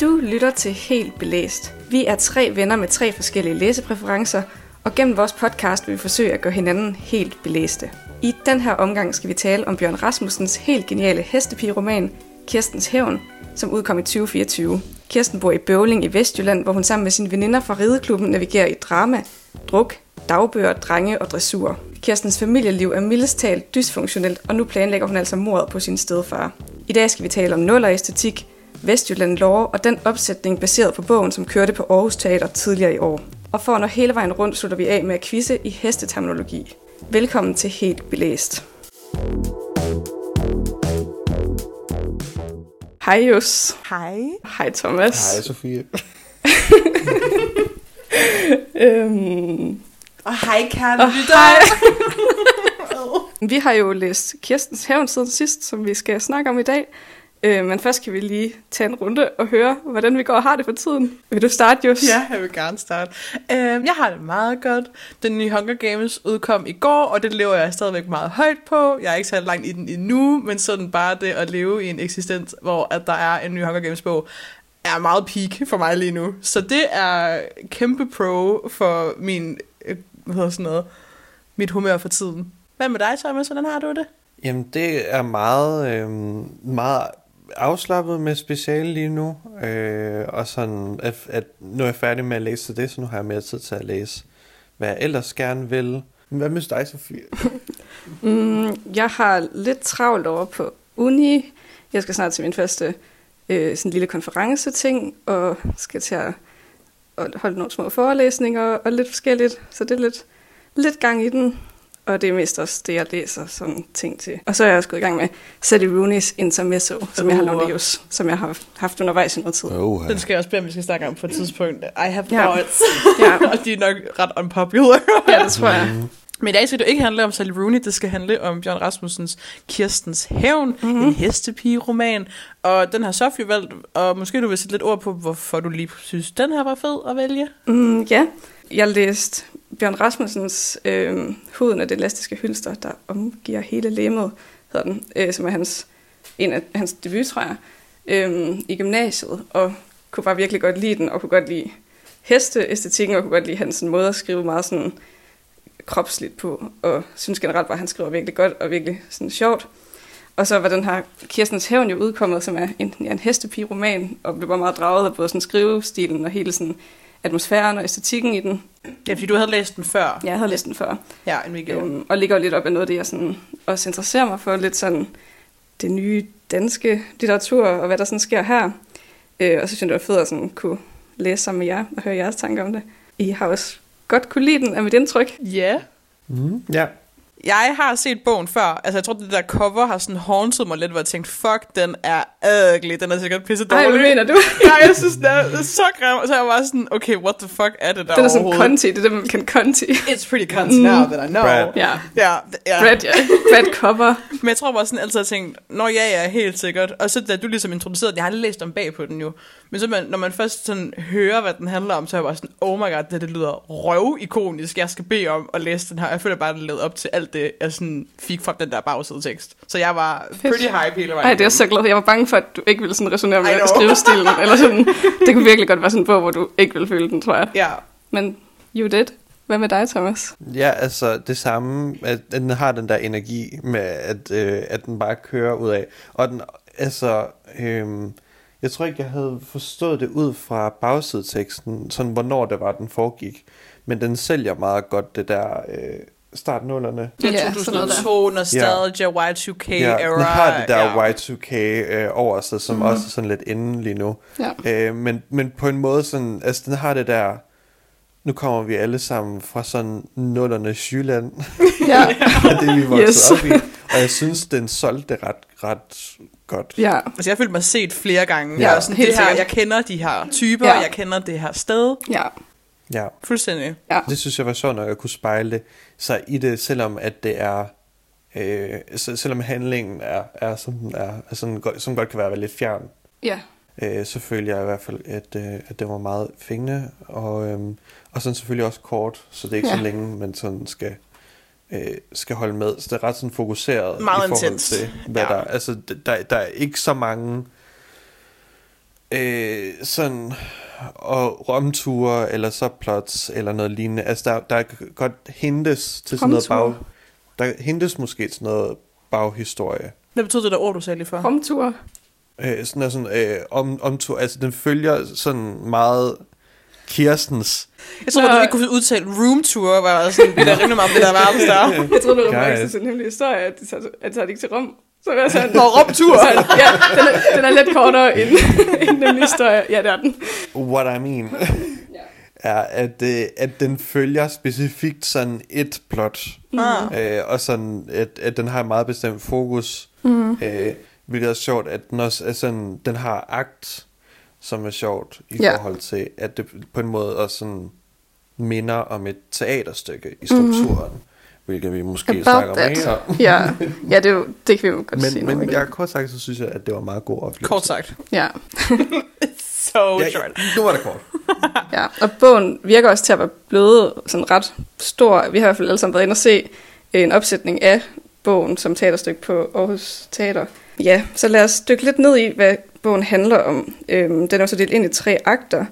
Du lytter til Helt Belæst. Vi er tre venner med tre forskellige læsepræferencer, og gennem vores podcast vil vi forsøge at gøre hinanden helt belæste. I den her omgang skal vi tale om Bjørn Rasmussens helt geniale hestepigeroman, Kirstens Hævn, som udkom i 2024. Kirsten bor i Bøvling i Vestjylland, hvor hun sammen med sine veninder fra rideklubben navigerer i drama, druk, dagbøger, drenge og dressur. Kirstens familieliv er mildest talt dysfunktionelt, og nu planlægger hun altså mordet på sin stedfar. I dag skal vi tale om nulleræstetik, Vestjylland Lore og den opsætning baseret på bogen, som kørte på Aarhus Teater tidligere i år. Og for at nå hele vejen rundt, slutter vi af med at quizze i hesteterminologi. Velkommen til Helt Belæst. Hej Jus. Hej. Hej Thomas. Hej Sofie. Øhm, Og hej, kære og hej. vi har jo læst Kirstens Hævn siden sidst, som vi skal snakke om i dag. Øh, men først kan vi lige tage en runde og høre, hvordan vi går og har det for tiden. Vil du starte, Jus? Ja, jeg vil gerne starte. Øhm, jeg har det meget godt. Den nye Hunger Games udkom i går, og det lever jeg stadigvæk meget højt på. Jeg er ikke så langt i den endnu, men sådan bare det at leve i en eksistens, hvor at der er en ny Hunger Games bog, er meget peak for mig lige nu. Så det er kæmpe pro for min, øh, hvad hedder sådan noget, mit humør for tiden. Hvad med dig, Thomas? Hvordan har du det? Jamen, det er meget, øh, meget afslappet med speciale lige nu. Øh, og sådan, at, at nu er jeg færdig med at læse det, så nu har jeg mere tid til at læse, hvad jeg ellers gerne vil. Men Hvad med dig, Sofie? Mm, jeg har lidt travlt over på uni. Jeg skal snart til min første øh, sådan lille konferenceting, og skal til at, holde nogle små forelæsninger og lidt forskelligt. Så det er lidt, lidt gang i den. Og det er mest også det, jeg læser sådan ting til. Og så er jeg også gået i gang med Sally Rooney's Intermezzo, som jeg har Uh. lånt i Jus, som jeg har haft undervejs i noget tid. Oh, Den skal jeg også bede, om vi skal snakke om på et tidspunkt. I have Ja. thoughts. Ja, og de er nok ret unpopular. ja det tror jeg. Men i dag skal det ikke handle om Sally Rooney, det skal handle om Bjørn Rasmussens Kirstens Hævn, mm-hmm. en hestepige-roman. Og den har Sofie valgt, og måske du vil sætte lidt ord på, hvorfor du lige synes, den her var fed at vælge. Mm, ja, jeg læste Bjørn Rasmussens øh, Huden af det elastiske hylster, der omgiver hele lemmet, hedder den, øh, som er hans, en af hans debut, tror jeg, øh, i gymnasiet, og kunne bare virkelig godt lide den, og kunne godt lide hesteæstetikken, og kunne godt lide hans sådan, måde at skrive meget sådan kropsligt på, og synes generelt bare, at han skriver virkelig godt og virkelig sådan sjovt. Og så var den her Kirstens Hævn jo udkommet, som er en, ja, en hestepi-roman, og blev bare meget draget af både sådan skrivestilen og hele sådan atmosfæren og æstetikken i den. Ja, fordi du havde læst den før. Jeg havde læst den før, Ja, en gjorde. øhm, og ligger jo lidt op af noget af det, jeg sådan også interesserer mig for, lidt sådan det nye danske litteratur, og hvad der sådan sker her. Øh, og så synes jeg, det var fedt at sådan kunne læse sammen med jer og høre jeres tanker om det. I har også godt kunne lide den, er mit indtryk. Ja. Mm, ja. Jeg har set bogen før. Altså, jeg tror, det der cover har sådan haunted mig lidt, hvor jeg tænkte, fuck, den er ugly. Den er sikkert pisse Ej, dårlig. hvad mener du? Ja, jeg synes, den er så grim. Og så er jeg bare sådan, okay, what the fuck er det der Den er sådan overhovedet? conti, det er det, man kan conti. It's pretty cunt now that I know. Brad. Ja, Ja, ja. Brad, ja. Brad cover. Men jeg tror bare sådan altid, at jeg tænkt, nå ja, ja, helt sikkert. Og så da du ligesom introducerede den, jeg har aldrig læst om bag på den jo. Men så man, når man først sådan hører, hvad den handler om, så er jeg bare sådan, oh my god, det, det lyder røv-ikonisk. Jeg skal bede om at læse den her. Jeg føler bare, at det led op til alt det, jeg sådan fik fra den der bagside tekst. Så jeg var pretty hype hele vejen. Ej, det er jeg så glad. Jeg var bange for, at du ikke ville sådan resonere med skrivestilen. eller sådan. Det kunne virkelig godt være sådan en bog, hvor du ikke ville føle den, tror jeg. Ja, Men you did. Hvad med dig, Thomas? Ja, altså det samme, at den har den der energi med, at, øh, at den bare kører ud af. Og den, altså, øh, jeg tror ikke, jeg havde forstået det ud fra bagsideteksten, sådan hvornår det var, den foregik. Men den sælger meget godt det der øh, startnullerne. det Ja, er der. 2002, nostalgia, Y2K Ja, era. den har det der ja. Y2K øh, over sig, som mm-hmm. også er sådan lidt inde lige nu. Ja. Øh, men, men på en måde sådan, altså den har det der, nu kommer vi alle sammen fra sådan nullernes Jylland, Ja. det vi voksede Yes. op i. Og jeg synes, den solgte det ret, ret godt. ja. Altså, jeg følte mig set flere gange. Ja, Ja, sådan, helt det her, sikkert. jeg kender de her typer, ja. jeg kender det her sted. Ja. Ja, Fuldstændig. Ja. det synes jeg var sjovt, når jeg kunne spejle sig i det, selvom at det er, øh, selvom handlingen er, er som den er, altså, sådan, godt- som godt kan være lidt fjern. Ja. Øh, så følte jeg i hvert fald, at, øh, at det var meget fængende, og, øhm, og sådan selvfølgelig også kort, så det er ikke Ja. så længe, man sådan skal, øh, skal holde med. Så det er ret sådan fokuseret Meget i forhold intens. til, hvad Ja. der Altså, der, der er ikke så mange øh, sådan og romture eller subplots eller noget lignende. Altså der, der kan godt hintes til sådan noget bag... Romture? Der hintes måske til noget baghistorie. Hvad betyder det der ord, du sagde lige før? Romtur. Øh, sådan er sådan øh, om, omtur, altså den følger sådan meget Kirstens. Jeg tror, Nå. du ikke kunne udtale room tour, var sådan, vi der rimelig meget det der varme der. Jeg troede, det var sådan en hemmelig historie, at de tager, at de tager det ikke til Rom. Så jeg sådan, Nå, rumtur! Så, ja, den er, den er lidt kortere end, end den historie. Ja, det er den. What I mean er, at, øh, at den følger specifikt sådan et plot. Ah. Øh, og sådan, at, at den har et meget bestemt fokus. Mm. Øh, hvilket er sjovt, at den også er sådan, den har akt, som er sjovt i ja. forhold til, at det på en måde også sådan minder om et teaterstykke i strukturen. Mm. Hvilket vi måske snakker About that. mere om. Ja, ja det, er jo, det kan vi jo godt sige. Men, nu, men jeg, kort sagt, så synes jeg, at det var meget god oplevelse. Kort sagt. Ja, So Ja, short. nu var det kort. ja, og bogen virker også til at være blevet sådan ret stor. Vi har i hvert fald alle sammen været inde og se en opsætning af bogen som teaterstykke på Aarhus Teater. Ja, så lad os dykke lidt ned i, hvad bogen handler om. Øhm, den er så delt ind i tre akter.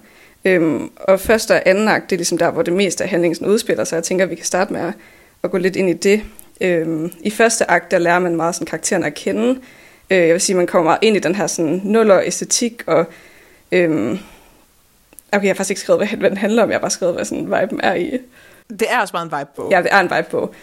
Øhm, og første og anden akt, det er ligesom der, hvor det meste af handlingen sådan udspiller sig. Jeg tænker, at vi kan starte med at, at gå lidt ind i det. Øhm, I første akt, der lærer man meget sådan karakteren at kende. Øh, jeg vil sige, man kommer meget ind i den her sådan nuller æstetik, og øhm, okay, jeg har faktisk ikke skrevet, hvad, hvad den handler om, jeg har bare skrevet, hvad sådan viben er i. Det er også meget en vibe på. Ja, det er en vibe på.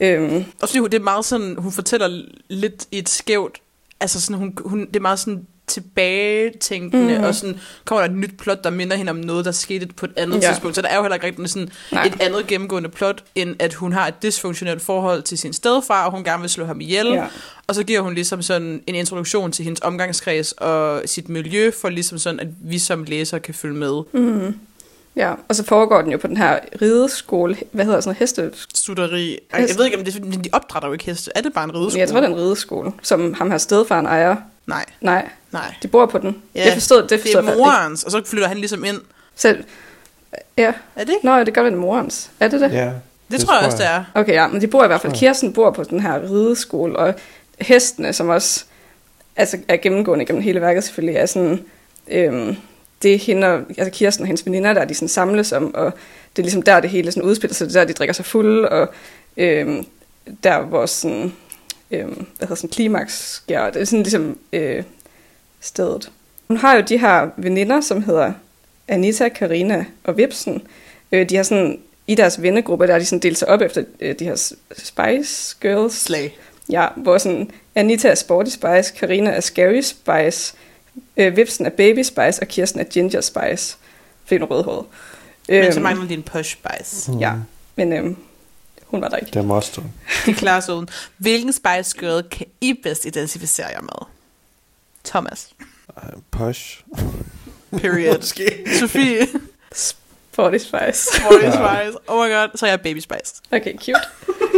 Øhm, Og så det er meget sådan, hun fortæller lidt i et skævt, altså sådan, hun, hun, det er meget sådan tilbagetænkende, Mhm. mm. og sådan kommer der et nyt plot, der minder hende om noget, der skete på et andet Ja. tidspunkt. Så der er jo heller ikke rigtig sådan Nej. et andet gennemgående plot, end at hun har et dysfunktionelt forhold til sin stedfar, og hun gerne vil slå ham ihjel. ja. Og så giver hun ligesom sådan en introduktion til hendes omgangskreds og sit miljø, for ligesom sådan, at vi som læsere kan følge med. Mm. ja, og så foregår den jo på den her rideskole, hvad hedder sådan noget, heste... Ej, jeg ved ikke, om det er, de opdrætter jo ikke heste. Er det bare en rideskole? Jeg tror, det er en rideskole, som ham her stedfaren ejer. Nej, Nej, nej. de bor på den. Ja, jeg forstod, det Det forstod er faktisk ikke. morens, og så flytter han ligesom ind. Selv. Ja, Er det ikke? nå, det gør det morens. Er det det? Ja, Det, det tror jeg også, det er. Okay, ja, men de bor i hvert fald. Kirsten bor på den her rideskole, og hestene, som også altså, er gennemgående gennem hele værket selvfølgelig, er sådan, øhm, det er hende, og- altså Kirsten og hendes veninder, der de sådan samles om, og det er ligesom der, det hele sådan udspiller sig, det er der, de drikker sig fulde, og øhm, der, hvor sådan, øhm, hvad hedder sådan, klimaks sker, det er sådan ligesom øh, stedet. Hun har jo de her veninder, som hedder Anita, Karina og Vipsen. Øh, de har sådan, i deres vennegruppe, der er de sådan delt sig op efter øh, de her Spice Girls. Slag. Ja, hvor sådan Anita er Sporty Spice, Karina er Scary Spice, øh, Vipsen er Baby Spice, og Kirsten er Ginger Spice. Fordi hun er rødhåret. Men så mangler de en push spice. Ja, men øhm, hun var der ikke. Det er Mosto. De klarer sig uden. Hvilken spice girl kan I bedst identificere jer med? Thomas. Posh. Period. Måske. Sofie. Sporty Spice. Sporty spice. Oh my god. Så er jeg baby spice. Okay, cute.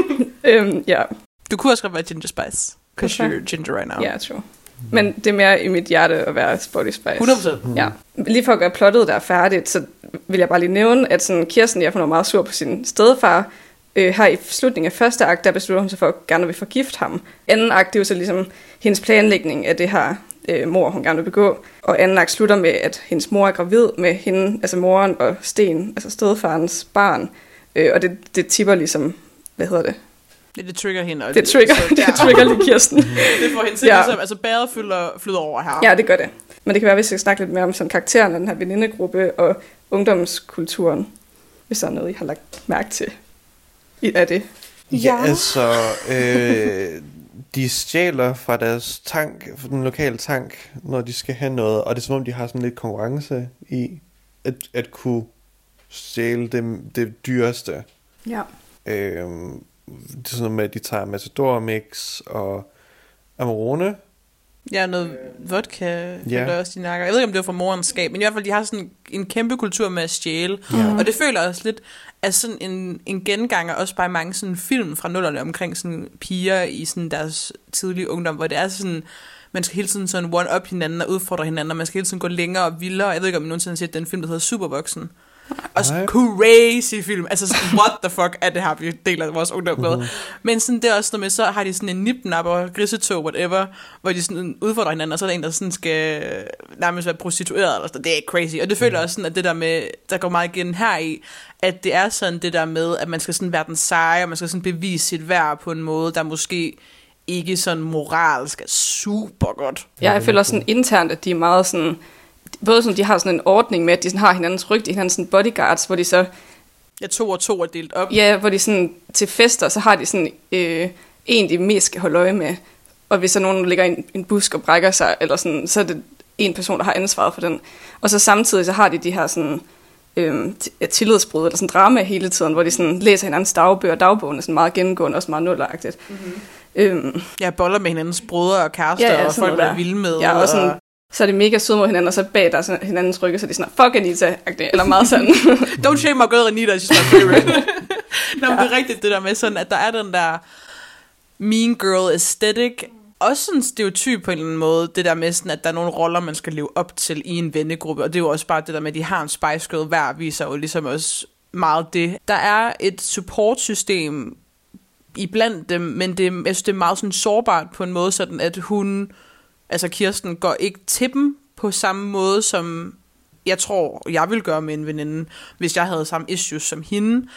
øhm, ja, Du kunne også godt være ginger spice. Because Hvorfor? you're ginger right now. ja, true. Men det er mere i mit hjerte at være Sporty Spice. 100%. Ja, lige for at gøre plottet der færdigt, så vil jeg bare lige nævne, at sådan Kirsten, jeg var meget sur på sin stedfar, øh, her i slutningen af første akt, der beslutter hun sig for at gerne vil forgifte ham. Anden akt, det er jo så ligesom hendes planlægning af det her øh, mor, hun gerne vil begå. Og anden akt slutter med, at hendes mor er gravid med hende, altså moren og Sten, altså stedfarens barn. Øh, og det, det tipper ligesom, hvad hedder det? Det, det trigger hende. og Det trigger, så- det ja. trigger lige Kirsten. Det får hende til Ja. ligesom, altså bæret flyder, flyder over her. Ja, det gør det. Men det kan være, hvis vi skal snakke lidt mere om sådan karakteren af den her venindegruppe og ungdomskulturen, hvis der er noget, I har lagt mærke til af det. Ja, Ja. altså, øh, de stjæler fra deres tank, fra den lokale tank, når de skal have noget, og det er som om, de har sådan lidt konkurrence i at, at kunne stjæle det, det dyreste. Ja. Øh, det er sådan noget med, at de tager Matador Mix og Amarone. Ja, noget vodka Ja. ja. også de nakker. Jeg ved ikke, om det var fra morens skab, men i hvert fald, de har sådan en kæmpe kultur med at stjæle. Ja. Og det føler også lidt af sådan en, en genganger, også bare i mange sådan film fra nullerne omkring sådan piger i sådan deres tidlige ungdom, hvor det er sådan, man skal hele tiden sådan one-up hinanden og udfordre hinanden, og man skal hele tiden gå længere og vildere. Jeg ved ikke, om I nogensinde har set den film, der hedder Supervoksen. Også Nej. crazy film. Altså, sådan, what the fuck er det her, vi deler vores ungdom med. Mhm. Men sådan, det er også noget med, så har de sådan en nipnapper, grisetog, whatever, hvor de sådan udfordrer hinanden, og så er der en, der sådan skal nærmest være prostitueret, eller sådan. det er crazy. Og det føler jeg også sådan, at det der med, der går meget igen her i, at det er sådan det der med, at man skal sådan være den seje, og man skal sådan bevise sit værd på en måde, der måske ikke sådan moralsk er super godt. Ja, jeg føler også sådan internt, at de er meget sådan... Både sådan, de har sådan en ordning med, at de sådan har hinandens ryg, de har hinandens sådan bodyguards, hvor de så... Ja, to og to er delt op. Ja, hvor de sådan til fester, så har de sådan øh, en, de mest skal holde øje med. Og hvis der er nogen, ligger i en, en busk og brækker sig, eller sådan, så er det en person, der har ansvaret for den. Og så samtidig så har de de her sådan, øh, tillidsbrud, eller sådan drama hele tiden, hvor de sådan læser hinandens dagbøger, dagbogen er sådan meget gennemgående, også meget nulagtigt. Mm-hmm. Øhm, Ja, boller med hinandens brødre og kærester, Ja, ja, og folk, der er vilde med. Ja, og sådan, så er det mega søde mod hinanden, og så bag der er sådan hinandens rygge, så er sådan, fuck Anita, eller meget sådan. Don't shame my girl Anita, she's my favorite. Nå, men det er rigtigt det der med sådan, at der er den der mean girl aesthetic. Også sådan en stereotyp på en eller anden måde, det der med sådan, at der er nogle roller, man skal leve op til i en vennegruppe. Og det er jo også bare det der med, at de har en Spice Girl hver, viser jo ligesom også meget det. Der er et supportsystem iblandt dem, men det, jeg synes, det er meget sådan sårbart på en måde, sådan at hun, altså Kirsten, går ikke til dem på samme måde, som jeg tror, jeg ville gøre med en veninde, hvis jeg havde samme issues som hende.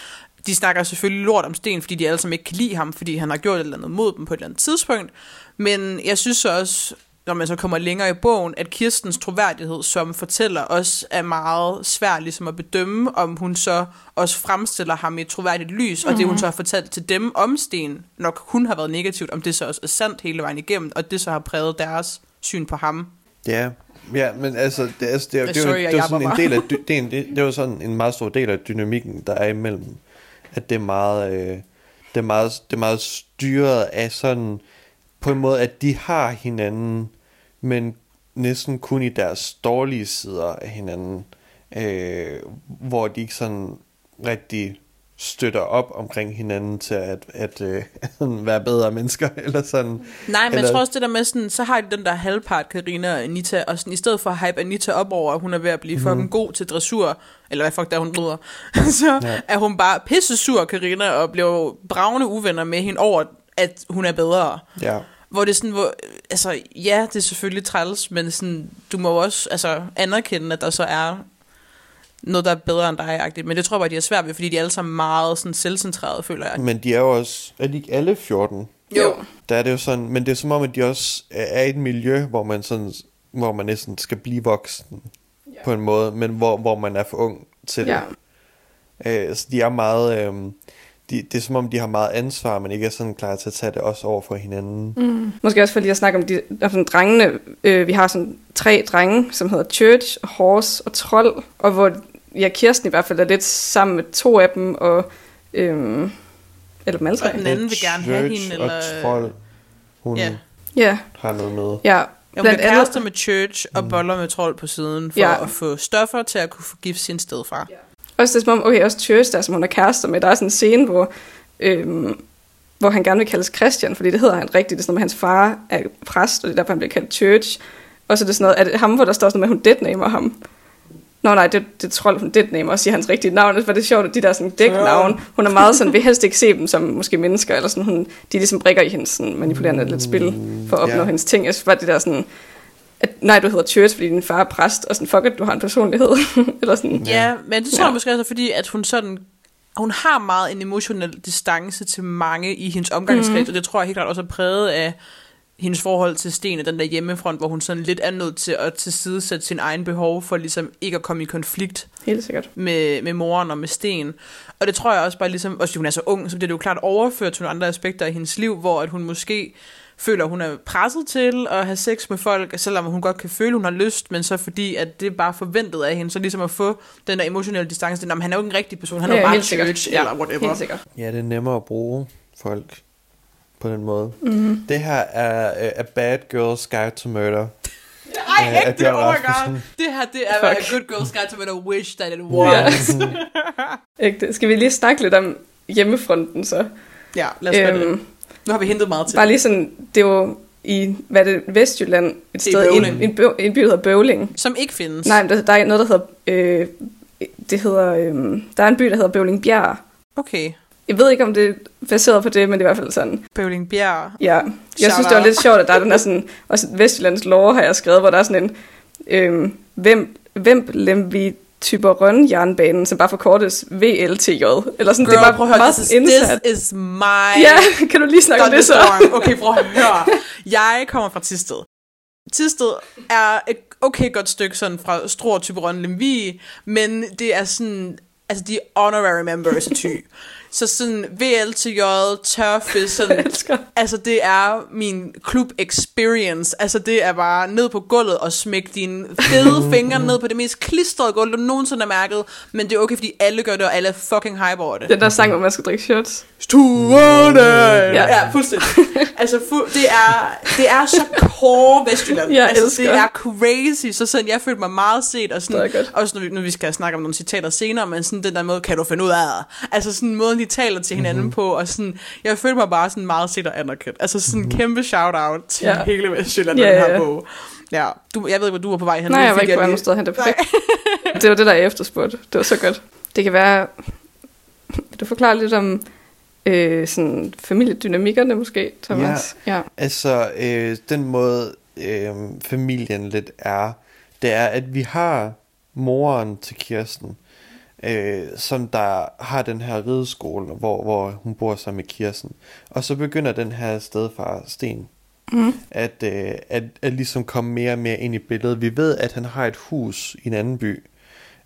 De snakker selvfølgelig lort om Sten, fordi de alle sammen ikke kan lide ham, fordi han har gjort et eller andet mod dem på et eller andet tidspunkt. Men jeg synes så også, når man så kommer længere i bogen, at Kirstens troværdighed som fortæller også er meget svær ligesom at bedømme, om hun så også fremstiller ham i et troværdigt lys, og det hun så har fortalt til dem om Sten, nok hun har været negativt, om det så også er sandt hele vejen igennem, og det så har præget deres syn på ham. Ja, ja, men altså, det, altså, det, er, det, jo- Sorry, det er jo sådan en del af, det, er det, det jo sådan en meget stor del af dynamikken, der er imellem, at det er meget, øh, det er meget, det er meget styret af sådan, på en måde, at de har hinanden, men næsten kun i deres dårlige sider af hinanden, øh, hvor de ikke sådan rigtig støtter op omkring hinanden til at, at øh, være bedre mennesker, eller sådan. Nej, men Eller- jeg tror også det der med sådan, så har de den der halvpart, Karina og Anita, og sådan, i stedet for at hype Anita op over, at hun er ved at blive Mhm. fucking god til dressur, eller hvad fuck der hun rider, så ja. er hun bare pisse sur, Karina, og bliver bravende uvenner med hende over, at hun er bedre. Ja. Hvor det er sådan, hvor, altså, ja, det er selvfølgelig træls, men sådan, du må jo også altså, anerkende, at der så er noget, der er bedre end dig, -agtigt. men det tror jeg bare, de er svært ved, fordi de er alle sammen meget sådan, selvcentrerede, føler jeg. Men de er jo også, er de ikke alle 14? jo. Der er det jo sådan, men det er som om, at de også er i et miljø, hvor man sådan, hvor man næsten skal blive voksen ja. på en måde, men hvor, hvor man er for ung til Ja. det. Øh, så de er meget, øh, de, det er som om, de har meget ansvar, men ikke er sådan klar til at tage det også over for hinanden. Mm. Måske også for lige at snakke om de om sådan drengene. Øh, vi har sådan tre drenge, som hedder Church, Horse og Trold, og hvor ja, Kirsten i hvert fald er lidt sammen med to af dem, og øhm, eller dem alle tre. Og den anden vil gerne have Church hende, Og eller- trold, hun Ja. ja. Ja, har noget med. ja. Ja, hun Blandt andet- kærester med Church og boller med trold på siden, for Ja. ja. at få stoffer til at kunne få gift sin stedfar. Ja. Også det er som om, okay, også Church, der som hun er kærester med, der er sådan en scene, hvor, øhm, hvor han gerne vil kaldes Christian, fordi det hedder han rigtigt, det er sådan noget hans far er præst, og det er derfor, han bliver kaldt Church. Og så er det sådan noget, er det ham, hvor der står sådan noget med, at hun deadnamer ham? Nå nej, det, det tror hun deadnamer og siger hans rigtige navn, for det er sjovt, at de der sådan dæknavn, hun er meget sådan, vil helst ikke se dem som måske mennesker, eller sådan, hun, de ligesom brikker i hendes sådan, manipulerende lidt spil, for at opnå Ja. hendes ting. Jeg synes bare, det der sådan, at nej, du hedder Church, fordi din far er præst, og sådan, fuck, at du har en personlighed. eller sådan. ja, men det tror Ja. jeg måske også, fordi at hun sådan hun har meget en emotionel distance til mange i hendes omgangskreds, mm. og det tror jeg helt klart også er præget af hendes forhold til Sten og den der hjemmefront, hvor hun sådan lidt er nødt til at tilsidesætte sin egen behov for ligesom ikke at komme i konflikt Helt sikkert. med, med moren og med Sten. Og det tror jeg også bare ligesom, også fordi hun er så ung, så bliver det jo klart overført til nogle andre aspekter af hendes liv, hvor at hun måske føler, hun er presset til at have sex med folk, selvom hun godt kan føle, hun har lyst, men så fordi, at det er bare forventet af hende, så ligesom at få den der emotionelle distance, at han er jo ikke en rigtig person, han er jo bare helt sikkert. church, eller whatever. Helt sikkert. Ja, det er nemmere at bruge folk på den måde. Mhm. Mm. Det her er uh, A Bad Girl's Guide to Murder. Ej, Øh, af ægte, oh my god. Det her, det er Fuck. a good girl's guide to better wish that it was. Ægte. Skal vi lige snakke lidt om hjemmefronten så? ja, lad os gøre det. Nu har vi hentet meget til bare lige sådan, det jo i, hvad er det, Vestjylland, et Det sted, en, en, en by, der hedder Bøvling. Som ikke findes. Nej, men der, der er noget, der hedder, øh, det hedder, øhm, der er en by, der hedder Bøvlingbjerg. Okay. Jeg ved ikke, om det er baseret på det, men det er i hvert fald sådan. Bøvlingbjerg. Ja, jeg Shout synes, det var lidt sjovt, at der er den der sådan, også Vestjyllands lov har jeg skrevet, hvor der er sådan en, øhm, hvem, hvem Lemvi typer røn jernbanen, som bare forkortes VLTJ. Eller sådan, Girl, det bare prøv at høre, meget this is, indsat. this is my Ja, kan du lige snakke om det så? Okay, prøv at høre. Jeg kommer fra Tisted. Tisted er et okay godt stykke sådan fra Struer, Typerøn, Lemvig, men det er sådan, altså de honorary members af Thy. Så sådan VLTJ, tørfisk, sådan, elsker. altså det er min klub experience. Altså det er bare ned på gulvet og smække dine fede fingre ned på det mest klistrede gulv, du nogensinde har mærket. Men det er okay, fordi alle gør det, og alle er fucking hype over det. Den der sang, hvor man skal drikke shots. Stuerne! Ja. Ja, fuldstændig. altså, fu- det, er, det er så core Vestjylland. Jeg altså, elsker. det er crazy. Så sådan, jeg følte mig meget set, og sådan, også når vi, når vi skal snakke om nogle citater senere, men sådan den der måde, kan du finde ud af? Altså sådan måden, de taler til hinanden Mhm. mm-hmm. på, og sådan, jeg følte mig bare sådan meget set og anerkendt. Altså sådan en kæmpe shout-out til Ja. hele Vestjylland, Ja, ja, den ja, her ja. bog. Ja, du, jeg ved ikke, hvor du var på vej hen. Nej, jeg var ikke på andet sted hen. Det det var det, der er efterspurgt. Det var så godt. Det kan være... Vil du forklare lidt om øh, sådan familiedynamikkerne måske, Thomas? Ja. ja. Altså, øh, den måde øh, familien lidt er, det er, at vi har moren til Kirsten, øh, som der har den her rideskole, hvor, hvor hun bor sammen med Kirsten. Og så begynder den her stedfar, Sten, Mm. at, øh, at, at ligesom komme mere og mere ind i billedet. Vi ved, at han har et hus i en anden by,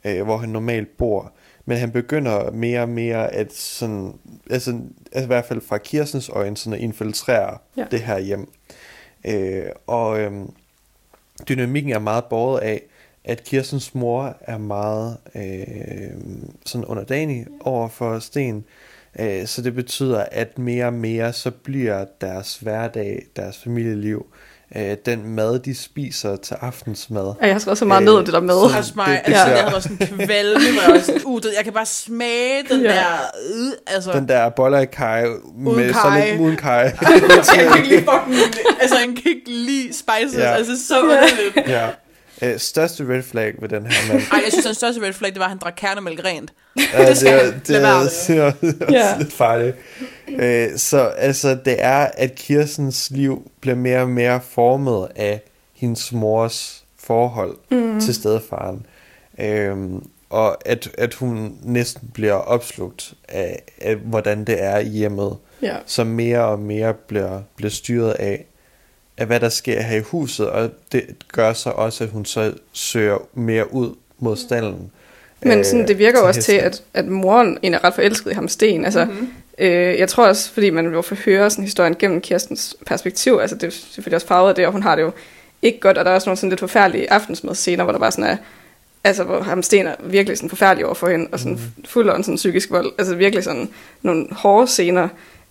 øh, hvor han normalt bor. Men han begynder mere og mere at sådan, altså, altså i hvert fald fra Kirstens øjne, sådan at infiltrere Ja. det her hjem. Øh, og øhm, dynamikken er meget båret af, at Kirstens mor er meget øh, sådan underdanig over for Sten. Øh, så det betyder, at mere og mere så bliver deres hverdag, deres familieliv, øh, den mad, de spiser til aftensmad. Og jeg har skrevet så meget Øh, ned om det der med. så- Også mig, Det- det, altså, jeg havde også sådan kvalme, hvor jeg sådan, uh, det, jeg kan bare smage den Ja. ja. der, øh, altså. Den der boller i kaj med så kaj. lidt uden kaj. jeg kan ikke lide fucking, altså han kan ikke lide spices, Ja. ja. altså så underligt. ja. Øh, største red flag ved den her mand. Ej, jeg synes, den største red flag, det var, at han drak kernemælk rent. Ja, Det er- det, er, det, er, det er Ja. også lidt farligt. Øh, så altså, det er, at Kirstens liv bliver mere og mere formet af hendes mors forhold mm. til stedfaren. Øhm, og at, at hun næsten bliver opslugt af, af, hvordan det er i hjemmet. Ja. som mere og mere bliver, bliver styret af, af, hvad der sker her i huset, og det gør så også, at hun så søger mere ud mod stallen. Men sådan, det virker jo til også til, hesten. at, at moren egentlig er ret forelsket i ham Sten. Altså, mm-hmm. øh, jeg tror også, fordi man jo får høre sådan historien gennem Kirstens perspektiv, altså det er selvfølgelig også farvet af det, og hun har det jo ikke godt, og der er også nogle sådan lidt forfærdelige aftensmadscener, hvor der bare sådan er, altså hvor ham Sten er virkelig sådan forfærdelig over for hende, og sådan mm. fuld af sådan psykisk vold, altså virkelig sådan nogle hårde scener.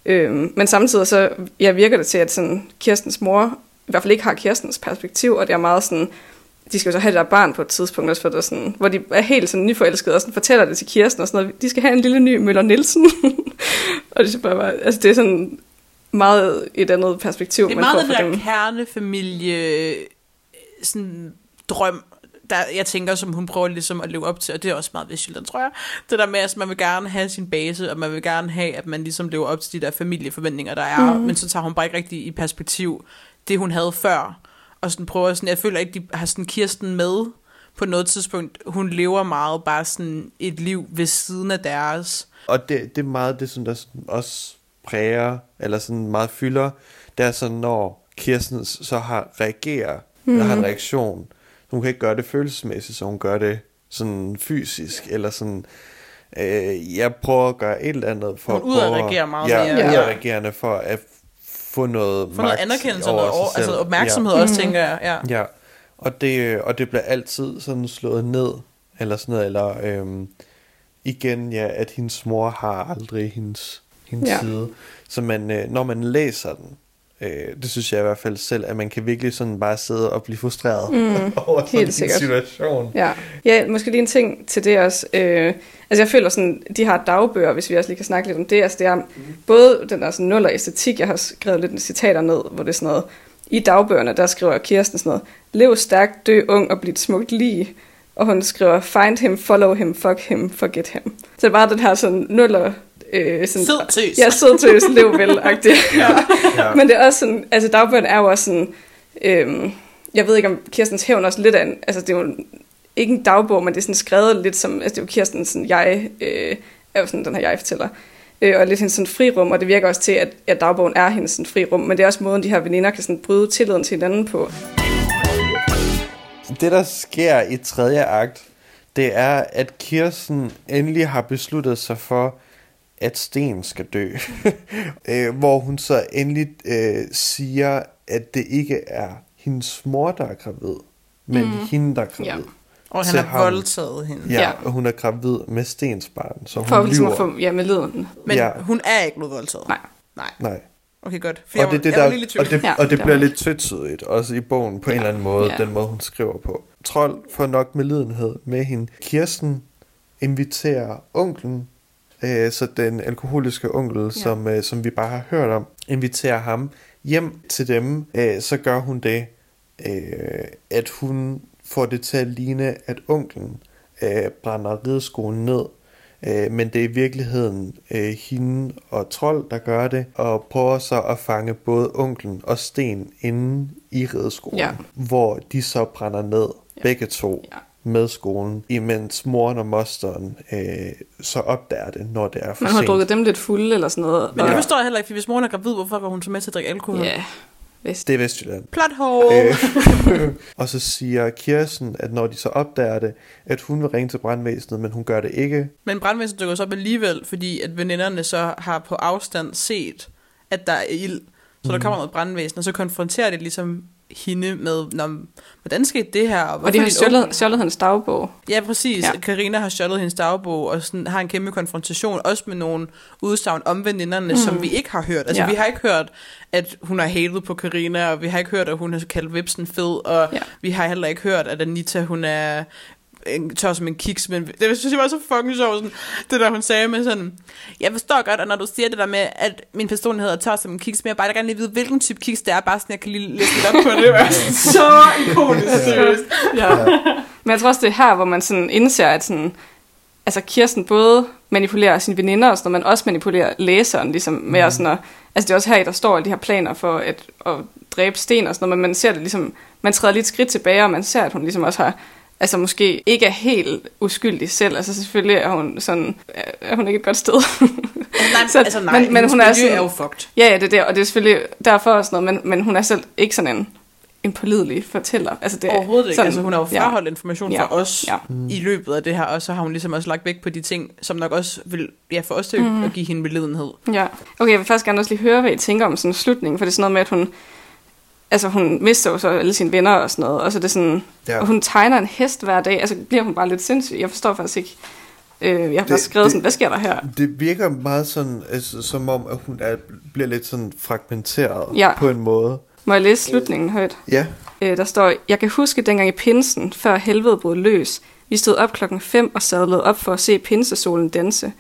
Øhm, men samtidig så ja, virker det til, at sådan, Kirstens mor i hvert fald ikke har Kirstens perspektiv, og det er meget sådan, de skal jo så have det der barn på et tidspunkt, også for det er sådan, hvor de er helt sådan nyforelskede, og sådan fortæller det til Kirsten, og sådan noget. De skal have en lille ny Møller Nielsen. og det er, bare, altså det er sådan meget et andet perspektiv, Det er man får meget den der dem. kernefamilie sådan drøm, der, jeg tænker, som hun prøver ligesom at leve op til, og det er også meget Vestjylland, tror jeg. Det der med, at man vil gerne have sin base, og man vil gerne have, at man ligesom lever op til de der familieforventninger, der er, mm. men så tager hun bare ikke rigtig i perspektiv det, hun havde før. Og sådan prøver sådan, jeg føler ikke, de har sådan Kirsten med på noget tidspunkt. Hun lever meget bare sådan et liv ved siden af deres. Og det, det er meget det, som der sådan også præger, eller sådan meget fylder, det er sådan, når Kirsten så har reagerer, mm. eller har en reaktion, hun kan ikke gøre det følelsesmæssigt, så hun gør det sådan fysisk, eller sådan, øh, jeg prøver at gøre et eller andet for Hun at prøve udadreagerer meget ja, mere. Ja, for at få noget For noget anerkendelse og over noget sig over, selv. altså opmærksomhed ja. også, tænker jeg. Ja. Ja, og det, og det bliver altid sådan slået ned, eller sådan noget, eller øhm, igen, ja, at hendes mor har aldrig hendes, hendes ja. side. Så man, øh, når man læser den, øh, det synes jeg i hvert fald selv, at man kan virkelig sådan bare sidde og blive frustreret mm, over sådan en sikkert. situation. Ja. ja, måske lige en ting til det også. Øh, altså jeg føler sådan, de har dagbøger, hvis vi også lige kan snakke lidt om det. Altså det er mm. både den der sådan nuller æstetik, jeg har skrevet lidt citater ned, hvor det er sådan noget, i dagbøgerne, der skriver Kirsten sådan noget, lev stærkt, dø ung og bliv et smukt lige. og hun skriver, find him, follow him, fuck him, forget him. Så det er bare den her sådan nuller, øh, sådan, Sød tøs. Ja, sød tøs, lev vel ja. Ja. Men det er også sådan, altså dagbogen er jo også sådan, øhm, jeg ved ikke om Kirstens hævn også lidt af en, altså det er jo ikke en dagbog, men det er sådan skrevet lidt som, altså det er jo Kirsten sådan, jeg øh, er jo sådan den her jeg-fortæller, øh, og lidt hendes sådan frirum, og det virker også til, at, at dagbogen er hendes sådan frirum, men det er også måden, de her veninder kan sådan bryde tilliden til hinanden på. Det, der sker i tredje akt, det er, at Kirsten endelig har besluttet sig for, at Sten skal dø. øh, hvor hun så endelig øh, siger, at det ikke er hendes mor, der er gravid, men mm. hende, der er gravid. Ja. Og han har voldtaget hende. Ja, Ja. ja, og hun er gravid med Stens barn, så hun For ligesom lyver. at få, ja, med leden. Men Ja. hun er ikke blevet voldtaget. Nej. Nej. Nej. Okay, godt. For Og jeg, det, er det, jeg der, lidt og det, Ja, og det bliver lidt tvetydigt, også i bogen på en eller anden måde, Ja. den måde hun skriver på. Trold får nok medlidenhed med hende. Kirsten inviterer onklen, øh, så den alkoholiske onkel, ja. som, øh, som vi bare har hørt om, inviterer ham hjem til dem. Øh, så gør hun det, øh, at hun får det til at ligne, at onklen øh, brænder rideskolen ned. Øh, men det er i virkeligheden øh, hende og Trold, der gør det, og prøver så at fange både onklen og Sten inde i rideskolen, Ja. hvor de så brænder ned, ja. begge to, Ja. Med skolen, imens moren og mosteren øh, så opdager det, når det er for Man har sent. drukket dem lidt fulde eller sådan noget. Men det forstår jeg heller ikke, for hvis moren er gravid, hvorfor går hun så med til at drikke alkohol? Ja, vist. Det er Vestjylland. Plot hole! Øh, og så siger Kirsten, at når de så opdager det, at hun vil ringe til brandvæsenet, men hun gør det ikke. Men brandvæsenet dykker så op alligevel, fordi at veninderne så har på afstand set, at der er ild. Så der kommer noget brandvæsen, og så konfronterer det ligesom hende med, Nå, hvordan skete det her? Og de hvorfor har stjålet, hendes dagbog. Ja, præcis. Ja. Karina har stjålet hendes dagbog, og sådan, har en kæmpe konfrontation, også med nogle udsagn om veninderne, mm. som vi ikke har hørt. Altså, Ja. vi har ikke hørt, at hun har hatet på Karina, og vi har ikke hørt, at hun har kaldt Vipsen fed, og Ja. vi har heller ikke hørt, at Anita, hun er tør som en kiks, men det synes jeg var så fucking sjovt, sådan, det der hun sagde med sådan, jeg forstår godt, at når du siger det der med, at min personlighed er tør som en kiks, men jeg bare gerne lige vide, hvilken type kiks det er, bare sådan, jeg kan lige læse lidt op på det. Det var så ikonisk, seriøst. Ja. Men jeg tror også, det er her, hvor man sådan indser, at sådan, altså Kirsten både manipulerer sine veninder og sådan noget, men også manipulerer læseren, ligesom med mm. sådan at, altså det er også her, der står alle de her planer for at, at dræbe sten og sådan noget, men man ser det ligesom, man træder lidt skridt tilbage, og man ser, at hun ligesom også har, altså måske ikke er helt uskyldig selv, altså selvfølgelig er hun sådan, er hun ikke et godt sted. Nej, Så- altså nej, men- men hun er sådan- er jo fucked. ja, ja, det er det, og det er selvfølgelig derfor og sådan noget, men, men hun er selv ikke sådan en, en pålidelig fortæller. Altså det, er Overhovedet ikke. sådan- altså, hun har jo ja. fraholdt information Ja. fra os Ja. i løbet af det her, og så har hun ligesom også lagt vægt på de ting, som nok også vil ja, få os til Mhm. mm. at give hende belidenhed. Ja. Okay, jeg vil faktisk gerne også lige høre, hvad I tænker om sådan en slutning, for det er sådan noget med, at hun, altså hun mister jo så alle sine venner og sådan noget, og så er det sådan, Ja. og hun tegner en hest hver dag, altså bliver hun bare lidt sindssyg. Jeg forstår faktisk ikke, øh, jeg har Det- skrevet det- sådan, hvad sker der her? Det virker meget sådan, altså, som om, at hun er, bliver lidt sådan fragmenteret Ja. på en måde. Må jeg læse slutningen højt? Ja, Øh, der står, jeg kan huske dengang i pinsen, før helvede brød løs. Vi stod op klokken 5 og sadlede op for at se pinsesolen danse.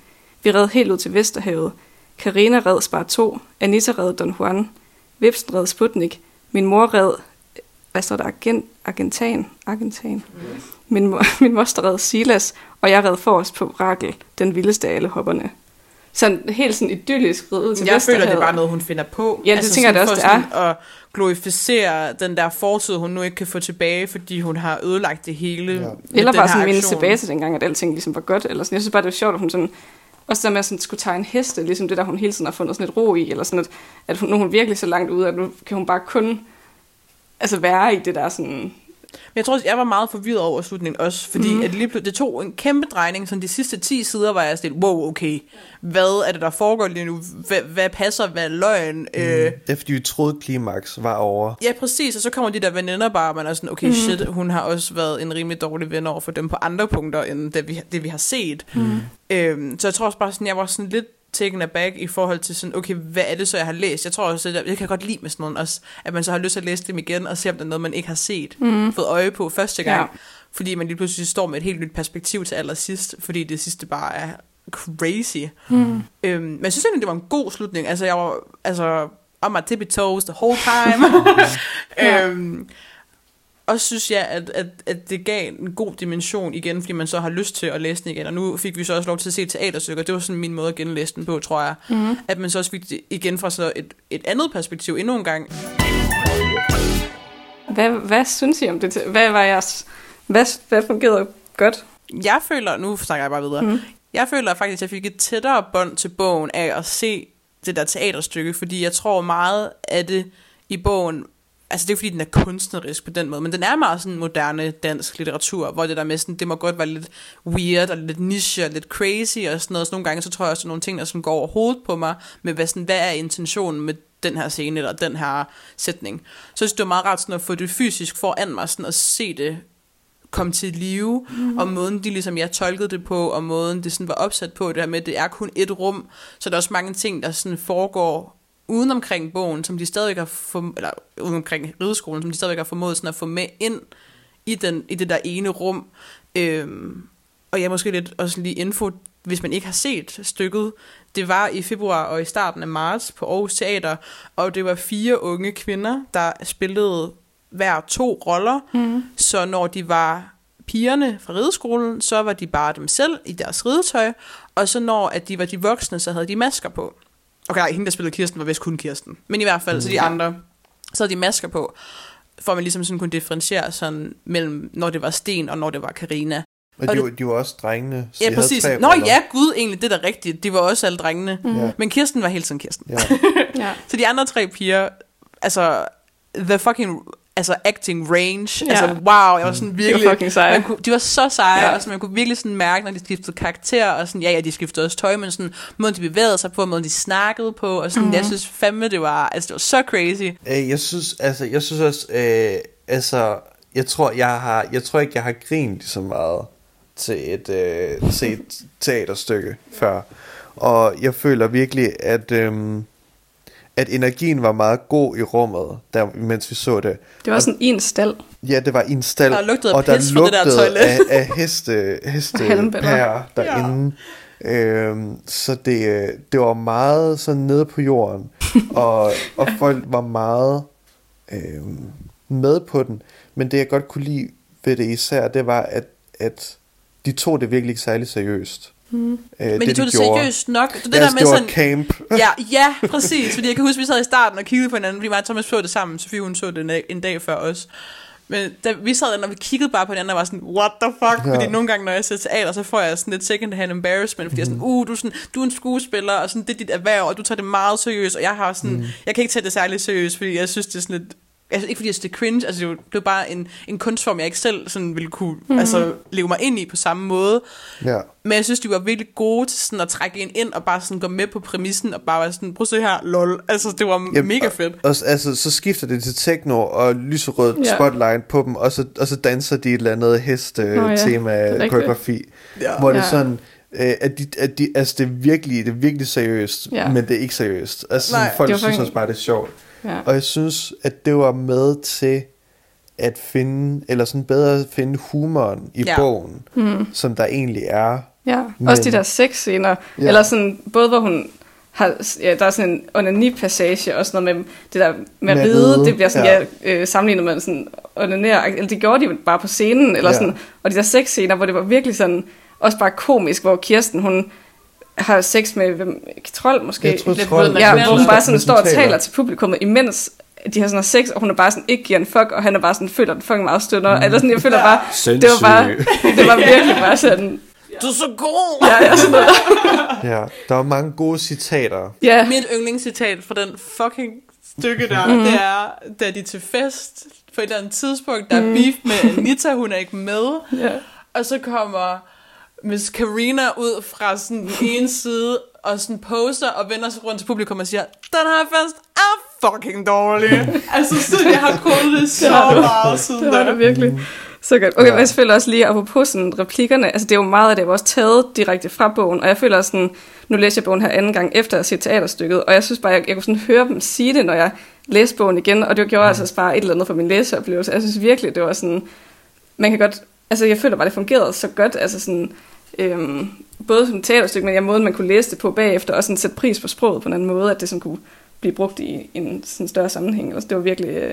Vi red helt ud til Vesterhavet. Karina red Spar 2, Anita red Don Juan, Vipsen red Sputnik, min mor red, hvad står der, Argent, Argentan, Argentan. Min, mor, min moster red Silas, og jeg red forrest på Rakel, den vildeste af alle hopperne. Sådan helt sådan idyllisk ud til Jeg føler, det er bare noget, hun finder på. Ja, det tænker jeg sådan også, det er. At glorificere den der fortid, hun nu ikke kan få tilbage, fordi hun har ødelagt det hele. Ja. Eller bare sådan minde tilbage til dengang, at alting ligesom var godt. Eller sådan. Jeg synes bare, det var sjovt, at hun sådan... Og så med at sådan, skulle tegne heste, ligesom det der, hun hele tiden har fundet sådan et ro i, eller sådan, at, at hun, nu er hun virkelig så langt ude, at nu kan hun bare kun altså være i det der sådan... Men jeg tror, jeg var meget forvirret over slutningen også, fordi mm. at lige det tog en kæmpe drejning, sådan de sidste 10 sider var jeg sådan, wow, okay, hvad er det, der foregår lige nu? Hvad, hvad passer, hvad er løgn? Mm. Øh, det er fordi, vi troede, klimaks var over. ja, præcis, og så kommer de der veninder bare, og man er sådan, okay, mm. shit, hun har også været en rimelig dårlig ven over for dem på andre punkter, end det vi, det, vi har set. Mm. Øhm, så jeg tror også bare sådan, jeg var sådan lidt taken aback i forhold til sådan, okay, hvad er det så, jeg har læst? Jeg tror også, at jeg kan godt lide med sådan noget også, at man så har lyst til at læse dem igen, og se om der er noget, man ikke har set, mm. fået øje på første gang. Ja. Fordi man lige pludselig står med et helt nyt perspektiv til allersidst, fordi det sidste bare er crazy. Mm. Øhm, men jeg synes egentlig, det var en god slutning. Altså, jeg var altså, on my tippy toes the whole time. Ja. øhm, også synes jeg, at, at, at det gav en god dimension igen, fordi man så har lyst til at læse den igen. Og nu fik vi så også lov til at se teaterstykker. Det var sådan min måde at genlæse den på, tror jeg. Mm-hmm. At man så også fik det igen fra så et, et andet perspektiv endnu en gang. Hvad, hvad synes I om det? Hvad var jeres... Hvad, hvad fungerede godt? Jeg føler, nu snakker jeg bare videre, mm. jeg føler faktisk, at jeg fik et tættere bånd til bogen af at se det der teaterstykke, fordi jeg tror meget af det i bogen altså det er fordi, den er kunstnerisk på den måde, men den er meget sådan moderne dansk litteratur, hvor det der med sådan, det må godt være lidt weird, og lidt niche, og lidt crazy, og sådan noget. Så nogle gange, så tror jeg også, at nogle ting, der sådan går over hovedet på mig, med hvad, sådan, hvad er intentionen med den her scene, eller den her sætning. Så jeg synes, det var meget rart sådan at få det fysisk foran mig, sådan at se det komme til live, mm. og måden de ligesom, jeg tolkede det på, og måden det sådan var opsat på, det her med, at det er kun et rum, så der er også mange ting, der sådan foregår uden omkring bogen, som de stadig har for, eller uden omkring rideskolen, som de stadig har formået sådan at få med ind i, den, i det der ene rum. Øhm, og jeg måske lidt også lige info, hvis man ikke har set stykket. Det var i februar og i starten af marts på Aarhus Teater, og det var fire unge kvinder, der spillede hver to roller. Mm. Så når de var pigerne fra rideskolen, så var de bare dem selv i deres ridetøj, og så når at de var de voksne, så havde de masker på. Okay, nej, hende der spillede Kirsten var vist kun Kirsten. Men i hvert fald, mm. så de andre, så havde de masker på, for at man ligesom sådan kunne differentiere sådan mellem, når det var Sten og når det var Karina. Men de, de var også drengene. Så ja, præcis. Nå roller. ja, gud, egentlig, det er da rigtigt. De var også alle drengene. Mm. Men Kirsten var helt sådan Kirsten. Ja. ja. Så de andre tre piger, altså, the fucking altså acting range. Ja. Altså wow, jeg var sådan virkelig... De var fucking seje. Man kunne, de var så seje, ja. og så man kunne virkelig sådan mærke, når de skiftede karakter, og sådan, ja, ja, de skiftede også tøj, men sådan, måden de bevægede sig på, måden de snakkede på, og sådan, mm-hmm. jeg synes fandme, det var, altså det var så crazy. Øh, jeg synes, altså, jeg synes også, øh, altså, jeg tror, jeg har, jeg tror ikke, jeg har grint så meget til et, øh, til et teaterstykke før. Og jeg føler virkelig, at... Øh, at energien var meget god i rummet, der, mens vi så det. Det var og, sådan en stald. Ja, det var en stald. Der lugtede og der lugtede det der toilet. af, af heste, heste pærer derinde. Ja. Øhm, så det, det var meget sådan nede på jorden, og, og folk var meget øhm, med på den. Men det jeg godt kunne lide ved det især, det var, at, at de tog det virkelig ikke særlig seriøst. Mm. Øh, Men det, de tog det gjorde. seriøst nok. Så det der med sådan, camp. ja, ja, præcis. Fordi jeg kan huske, vi sad i starten og kiggede på hinanden, fordi mig og Thomas så det sammen. Sofie hun så det en, en dag før os. Men da vi sad der, når vi kiggede bare på hinanden, og var sådan, what the fuck? Ja. Fordi nogle gange, når jeg ser teater, så får jeg sådan lidt second hand embarrassment, fordi mm. jeg er sådan, uh, du er, sådan, du er en skuespiller, og sådan, det er dit erhverv, og du tager det meget seriøst, og jeg har sådan, mm. jeg kan ikke tage det særlig seriøst, fordi jeg synes, det er sådan lidt altså ikke fordi det er cringe, altså det det var bare en, en kunstform, jeg ikke selv sådan ville kunne mm. altså, leve mig ind i på samme måde. Ja. Men jeg synes, de var virkelig gode til sådan at trække en ind og bare sådan gå med på præmissen og bare være sådan, prøv at se her, lol. Altså det var Jamen, mega fedt. Og, og, altså, så skifter det til techno og lyserød ja. spotlight på dem, og så, og så danser de et eller andet hest-tema-koreografi, øh, ja. hvor det er sådan øh, at, de, at de, altså det er virkelig, det er virkelig seriøst, ja. men det er ikke seriøst. Altså Nej, folk synes også bare, det er sjovt. Ja. Og jeg synes, at det var med til at finde, eller sådan bedre at finde humoren i ja. bogen, mm. som der egentlig er. Ja, Men, også de der seks scener, ja. eller sådan, både hvor hun har, ja, der er sådan en onani-passage, også noget med det der med, med at ride, det bliver sådan, ja. ja øh, sammenlignet med sådan onanere, eller det gjorde de bare på scenen, eller ja. sådan, og de der seks scener, hvor det var virkelig sådan, også bare komisk, hvor Kirsten, hun har sex med hvem, trold måske. Jeg tror, trold, ja, hvor hun bare sådan står og taler til publikum, imens de har sådan sex, og hun er bare sådan, ikke giver en fuck, og han er bare sådan, føler den fucking meget stønder. Mm. Eller sådan, jeg føler bare, det var bare, det var virkelig bare sådan, du er så god! Ja, ja, sådan noget. ja, der var mange gode citater. Ja. Mit yndlingscitat fra den fucking stykke der, mm. det er, da de til fest på et eller andet tidspunkt, der er mm. beef med Anita, hun er ikke med. Ja. Og så kommer Miss Karina ud fra sådan den ene side, og sådan poser og vender sig rundt til publikum og siger, den her fest er fucking dårlig. altså, så jeg har kunnet det så meget siden Det var det virkelig. Så godt. Okay, ja. men jeg føler også lige, apropos sådan replikkerne, altså det er jo meget af det, jeg også taget direkte fra bogen, og jeg føler sådan, nu læser jeg bogen her anden gang efter at set teaterstykket, og jeg synes bare, jeg, jeg kunne sådan høre dem sige det, når jeg læste bogen igen, og det gjorde mm. altså bare et eller andet for min læseoplevelse. Jeg synes virkelig, det var sådan, man kan godt altså jeg føler bare, det fungerede så godt, altså sådan, øhm, både som teaterstykke, men ja, måden man kunne læse det på bagefter, og sådan sætte pris på sproget på en anden måde, at det sådan kunne blive brugt i en sådan større sammenhæng. Altså, det var virkelig, øh,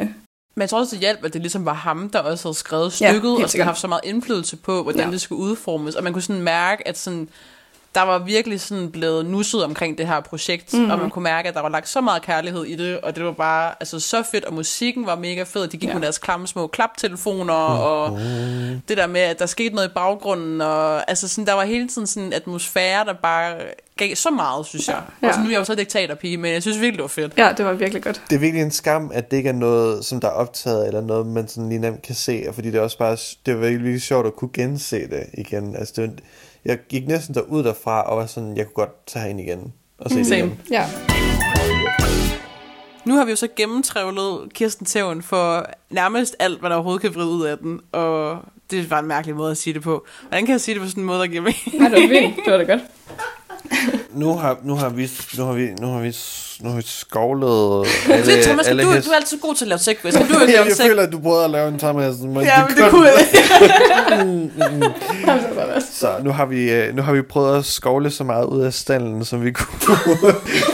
Men jeg tror også, det hjalp, at det ligesom var ham, der også havde skrevet Ja, stykket, helt og så havde haft så meget indflydelse på, hvordan Ja. ja. det skulle udformes. Og man kunne sådan mærke, at sådan, der var virkelig sådan blevet nusset omkring det her projekt, Mhm. mm-hmm. og man kunne mærke, at der var lagt så meget kærlighed i det, og det var bare altså, så fedt, og musikken var mega fed, de gik Ja. med deres klamme små klaptelefoner, og det der med, at der skete noget i baggrunden, og altså sådan, der var hele tiden sådan en atmosfære, der bare gav så meget, synes jeg. Ja. Og så nu er jeg jo så diktatorpige, men jeg synes virkelig, det var fedt. Ja, det var virkelig godt. Det er virkelig en skam, at det ikke er noget, som der er optaget, eller noget, man sådan lige nemt kan se, fordi det er også bare, det var virkelig, virkelig sjovt at kunne gense det igen. Altså, det var, jeg gik næsten derud derfra, og var sådan, jeg kunne godt tage herind igen, og se det Same. igen. Ja. Nu har vi jo så gennemtrævlet Kirsten Tæven for nærmest alt, hvad der overhovedet kan vride ud af den, og det var en mærkelig måde at sige det på. Hvordan kan jeg sige det på sådan en måde, der giver mening? Nej, det var vildt. Det var da godt. Nu har, nu har vi, nu har vi, nu har vi, nu har vi skovlet alle, Det, Thomas, alle du, hest- du er altid god til at lave segways. Kan du ikke jeg, lave jeg føler, at du prøvede at lave en Thomas. Men Ja, men det kunne jeg. Så nu har, vi, øh, nu har vi prøvet at skovle så meget ud af stallen, som vi kunne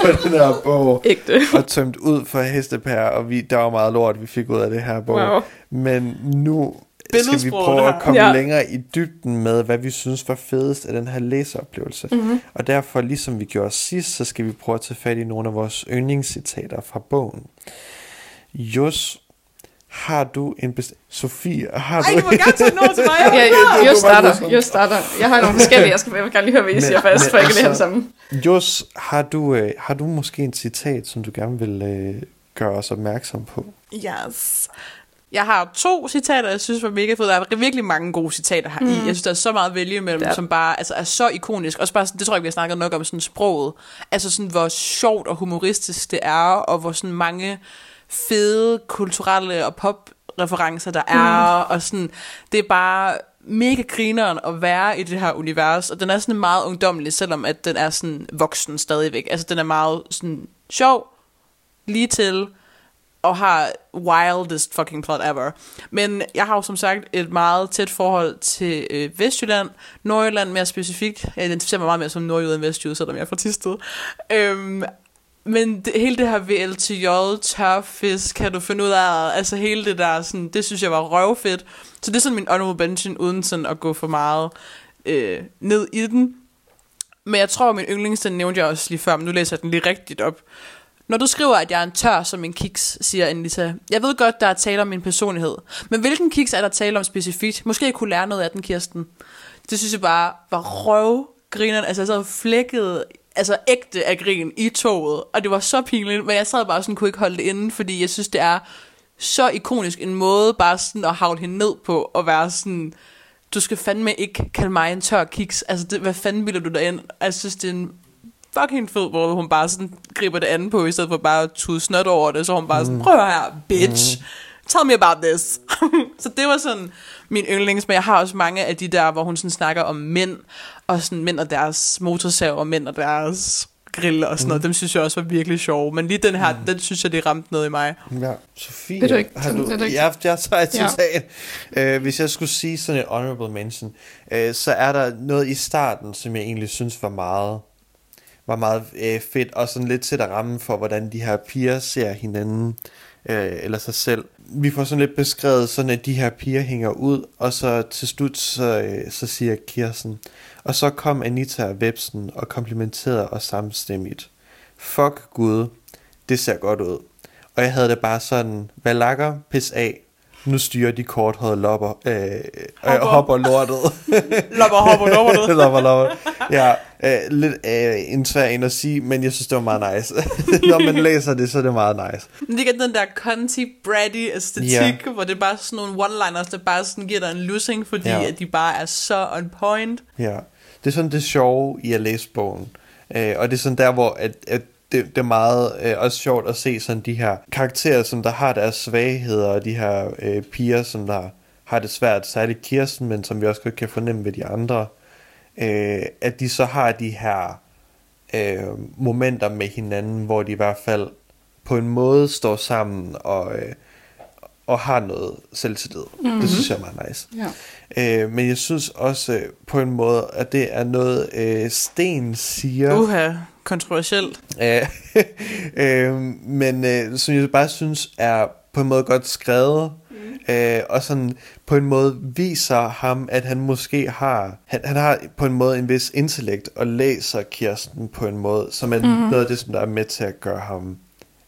på den her bog. Ægte. Og tømt ud for hestepær, og vi, der var meget lort, vi fik ud af det her bog. Wow. Men nu skal vi prøve at komme Ja. længere i dybden med, hvad vi synes var fedest af den her læseoplevelse. Mm-hmm. Og derfor, ligesom vi gjorde sidst, så skal vi prøve at tage fat i nogle af vores yndlingscitater fra bogen. Jos, har du en best... Sofie, har Ej, du... du må gerne tage noget til mig. Ja, jo kunne starter. Jo starter. Jeg har nogle forskellige. Jeg skal jeg vil gerne lige høre, hvad I Men- siger først, for jeg kan det altså- samme. Jos, har du, øh, har du måske en citat, som du gerne vil øh, gøre os opmærksom på? Yes. Jeg har to citater, jeg synes var mega fede. Der er virkelig mange gode citater her mm. i. Jeg synes, der er så meget at vælge imellem, Ja. som bare altså, er så ikonisk. Også bare, det tror jeg, vi har snakket nok om, sådan sproget. Altså sådan, hvor sjovt og humoristisk det er, og hvor sådan mange fede kulturelle og pop referencer der er, mm. og sådan, det er bare mega grineren at være i det her univers, og den er sådan meget ungdommelig, selvom at den er sådan voksen stadigvæk. Altså den er meget sådan sjov, lige til, og har wildest fucking plot ever. Men jeg har jo som sagt et meget tæt forhold til øh, Vestjylland, Nordjylland mere specifikt. Jeg identificerer mig meget mere som nordjylland end Vestjylland, selvom jeg er fra Tisted. Øhm, men det, hele det her VLTJ, tørfisk, kan du finde ud af, altså hele det der, sådan, det synes jeg var røvfedt. Så det er sådan min honorable mention, uden sådan at gå for meget øh, ned i den. Men jeg tror, min yndlings, den nævnte jeg også lige før, men nu læser jeg den lige rigtigt op. Når du skriver, at jeg er en tør som en kiks, siger Anita. Jeg ved godt, der er tale om min personlighed. Men hvilken kiks er der tale om specifikt? Måske jeg kunne lære noget af den, Kirsten. Det synes jeg bare var røv grineren. Altså jeg sad flækket, altså ægte af grin i toget. Og det var så pinligt, men jeg sad bare sådan, kunne ikke holde det inde, fordi jeg synes, det er så ikonisk en måde bare sådan at havle hende ned på, og være sådan, du skal fandme ikke kalde mig en tør kiks. Altså, det, hvad fanden vil du derind? ind? Jeg synes, det er en fucking fed, hvor hun bare sådan griber det andet på, i stedet for bare at tude snot over det, så hun bare sådan, prøv her, bitch. Tell me about this. så det var sådan min yndlings, men jeg har også mange af de der, hvor hun sådan snakker om mænd, og sådan mænd og deres motorsav, og mænd og deres grill og sådan noget. Dem synes jeg også var virkelig sjove. Men lige den her, den synes jeg, det ramte noget i mig. Ja, Sofie, Vil du ikke- har du, vil du ikke- jeg, jeg tager et Ja. citat. Øh, hvis jeg skulle sige sådan et honorable mention, øh, så er der noget i starten, som jeg egentlig synes var meget, var meget øh, fedt, og sådan lidt til at ramme for, hvordan de her piger ser hinanden, øh, eller sig selv. Vi får sådan lidt beskrevet, sådan at de her piger hænger ud, og så til slut, så, øh, så siger Kirsten, og så kom Anita og Websen og komplimenterede os samstemmigt. Fuck Gud, det ser godt ud. Og jeg havde det bare sådan, hvad lakker, pis af, nu styrer de korthårede lopper, øh, hopper. Øh, hopper lortet. Lopper, hopper, lopper, lopper, lopper. Ja, øh, lidt øh, en svær en at sige, men jeg synes, det var meget nice. Når man læser det, så er det meget nice. Men det er den der conti bratty æstetik, yeah. hvor det er bare sådan nogle one-liners, der bare sådan giver dig en lussing, fordi yeah. at de bare er så on point. Ja, det er sådan det sjove i at læse bogen. Øh, og det er sådan der, hvor at, at det, det er meget øh, også sjovt at se sådan de her karakterer, som der har deres svagheder, og de her øh, piger, som der har det svært, særligt Kirsten, men som vi også godt kan fornemme ved de andre, øh, at de så har de her øh, momenter med hinanden, hvor de i hvert fald på en måde står sammen og, øh, og har noget selvtillid. Mm-hmm. Det synes jeg er meget nice. Ja. Øh, men jeg synes også øh, på en måde, at det er noget, øh, Sten siger. Uha, kontroversielt. Øh, men øh, som jeg bare synes er på en måde godt skrevet, mm. øh, og sådan på en måde viser ham, at han måske har, han, han har på en måde en vis intellekt, og læser Kirsten på en måde, som er mm. noget af det, som der er med til at gøre ham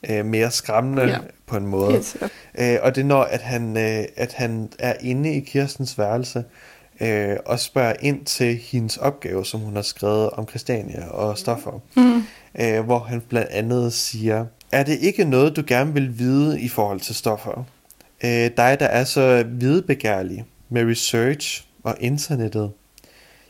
øh, mere skræmmende Ja. på en måde. Helt sikkert. Øh, og det når, at han, øh, at han er inde i Kirstens værelse øh, og spørger ind til hendes opgave, som hun har skrevet om Christiania og stoffer. Mm. Øh, hvor han blandt andet siger, er det ikke noget, du gerne vil vide i forhold til stoffer? Øh, dig, der er så videbegærlig med research og internettet.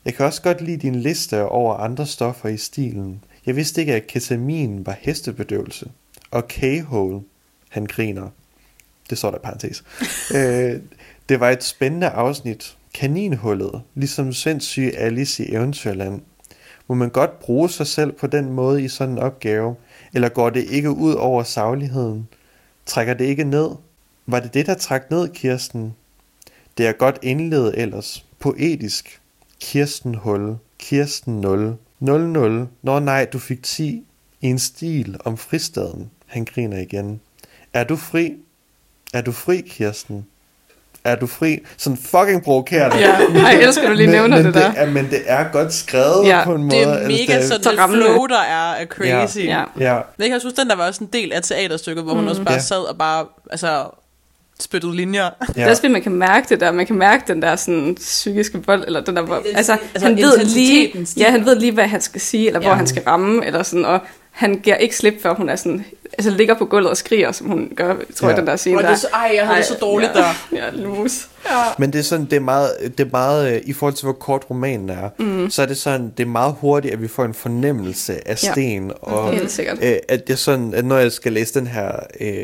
Jeg kan også godt lide din liste over andre stoffer i stilen. Jeg vidste ikke, at ketamin var hestebedøvelse. Og K-hole, han griner. Det står der i parentes. øh, det var et spændende afsnit. Kaninhullet, ligesom sindssyge Alice i Eventyrland. Må man godt bruge sig selv på den måde i sådan en opgave? Eller går det ikke ud over sagligheden? Trækker det ikke ned? Var det det, der trak ned, Kirsten? Det er godt indledet ellers. Poetisk. Kirsten Hul. Kirsten 0. 00. Nå nej, du fik 10. I en stil om fristaden. Han griner igen. Er du fri? Er du fri, Kirsten? Er du fri? Sådan fucking provokerende. Ja, jeg elsker, du lige men, nævner men det der. Er, men det er godt skrevet Ja, på en måde. Det er altså, mega det sådan Så det flow, der er af crazy. Ja. Ja, Jeg kan også huske, den der var også en del af teaterstykket, hvor hun også bare Ja. sad og bare altså, spyttede linjer. Det er ja. også man kan mærke det der. Man kan mærke den der sådan, psykiske vold, eller den der, hvor, Det- altså, altså, han ved lige, ja, han ved lige, hvad han skal sige, eller hvor Ja. han skal ramme, eller sådan, og han giver ikke slip, før hun er sådan, altså ligger på gulvet og skriger, som hun gør, tror jeg, Ja. den der scene Og det der. er så, ej, jeg havde det så dårligt ja, der. Ja, lus. Ja. Men det er sådan, det er meget, det er meget øh, i forhold til, hvor kort romanen er, mm. så er det sådan, det er meget hurtigt, at vi får en fornemmelse af Ja. sten, og Helt sikkert. øh, at jeg sådan, at når jeg skal læse den her øh,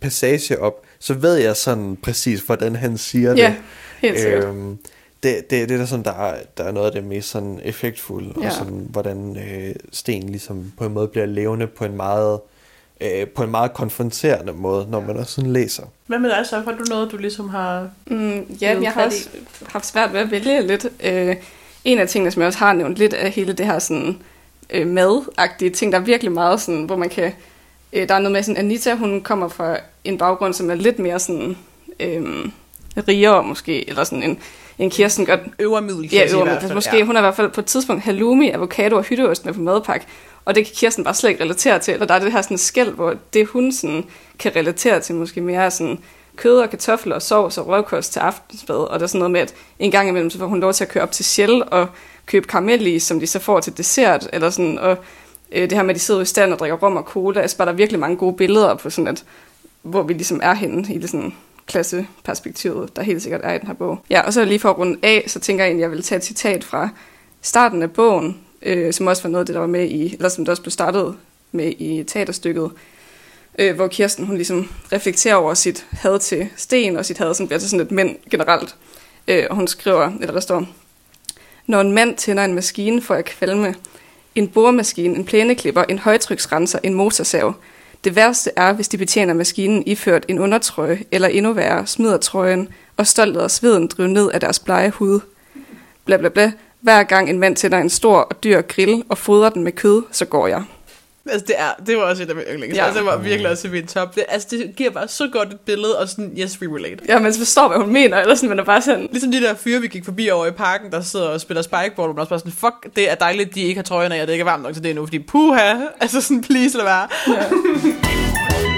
passage op, så ved jeg sådan præcis, hvordan han siger det. Ja, helt sikkert. Øhm, det, det, det er der sådan, der er, der er noget af det mest sådan effektfulde, ja. Og sådan, hvordan øh, sten ligesom på en måde bliver levende på en meget, øh, på en meget konfronterende måde, når man også sådan læser. Hvad med dig så? Har du noget, du ligesom har... Mm, ja, jeg har også haft svært ved at vælge lidt. Øh, en af tingene, som jeg også har nævnt lidt, er hele det her sådan, øh, madagtige ting. Der er virkelig meget sådan, hvor man kan... Øh, der er noget med sådan, Anita, hun kommer fra en baggrund, som er lidt mere sådan... Øh, rigere måske, eller sådan en, en Kirsten godt Øvre middel, Ja, øver, men måske ja. hun er i hvert fald på et tidspunkt halloumi, avocado og hytteost med på madpakke, og det kan Kirsten bare slet ikke relatere til. Eller der er det her sådan skæld, hvor det hun sådan kan relatere til måske mere er sådan kød og kartofler og sovs og røvkost til aftensmad, og der er sådan noget med, at en gang imellem, så får hun lov til at køre op til Shell og købe karamellis, som de så får til dessert, eller sådan, og øh, det her med, at de sidder i stand og drikker rom og cola, altså bare der er virkelig mange gode billeder på sådan, at hvor vi ligesom er henne i det sådan klasseperspektivet, der helt sikkert er i den her bog. Ja, og så lige for at runde af, så tænker jeg egentlig, at jeg vil tage et citat fra starten af bogen, øh, som også var noget af det, der var med i, eller som det også blev startet med i teaterstykket, øh, hvor Kirsten hun ligesom reflekterer over sit had til sten, og sit had som bliver til sådan et mænd generelt. Øh, og hun skriver, eller der står, Når en mand tænder en maskine, får jeg kvalme. En boremaskine, en plæneklipper, en højtryksrenser, en motorsav. Det værste er, hvis de betjener maskinen iført en undertrøje, eller endnu værre, smider trøjen, og stolt lader sveden drive ned af deres blege hud. Bla bla bla. Hver gang en mand tænder en stor og dyr grill og fodrer den med kød, så går jeg. Altså, det, er, det var også et af mine yndlings. Ja. Ja. Altså, det var virkelig også i min top. Det, altså, det giver bare så godt et billede, og sådan, yes, we relate. Ja, man forstår, hvad hun mener, eller sådan, man er bare sådan... Ligesom de der fyre, vi gik forbi over i parken, der sidder og spiller spikeball, og man også bare sådan, fuck, det er dejligt, de ikke har trøjen af, og det ikke er varmt nok til det nu, fordi puha, altså sådan, please lad være.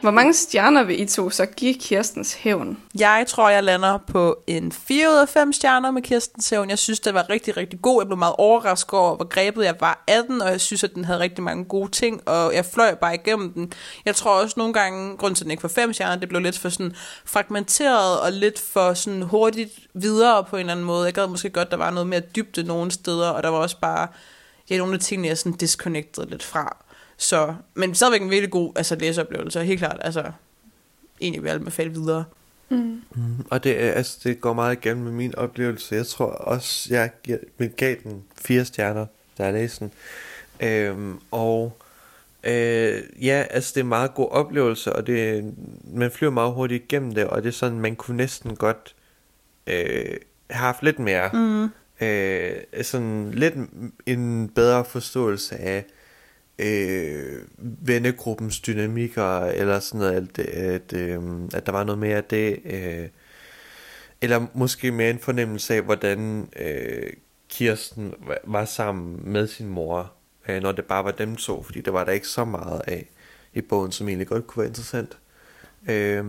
Hvor mange stjerner vil I to så give Kirstens hævn? Jeg tror, jeg lander på en 4 ud af 5 stjerner med Kirstens Hævn. Jeg synes, det var rigtig, rigtig god. Jeg blev meget overrasket over, hvor grebet jeg var af den, og jeg synes, at den havde rigtig mange gode ting, og jeg fløj bare igennem den. Jeg tror også nogle gange, grund til, at den ikke får 5 stjerner, det blev lidt for sådan fragmenteret og lidt for sådan hurtigt videre på en eller anden måde. Jeg gad måske godt, der var noget mere dybde nogle steder, og der var også bare ja, nogle af tingene, jeg sådan disconnected lidt fra. Så, men stadigvæk en virkelig god altså, læseoplevelse, helt klart. Altså, egentlig vil jeg anbefale videre. Mm, og det, er, altså, det går meget igen med min oplevelse. Jeg tror også, jeg gav den fire stjerner, da jeg læste den. Øhm, og øh, ja, altså det er en meget god oplevelse, og det, man flyver meget hurtigt igennem det, og det er sådan, man kunne næsten godt øh, have haft lidt mere. Mm. øh, sådan lidt en bedre forståelse af øh, vennegruppens dynamikker, eller sådan noget, at, at, øh, at der var noget mere af det, øh, eller måske mere en fornemmelse af, hvordan øh, Kirsten var- sammen med sin mor, øh, når det bare var dem to, fordi der var der ikke så meget af i bogen, som egentlig godt kunne være interessant. Øh,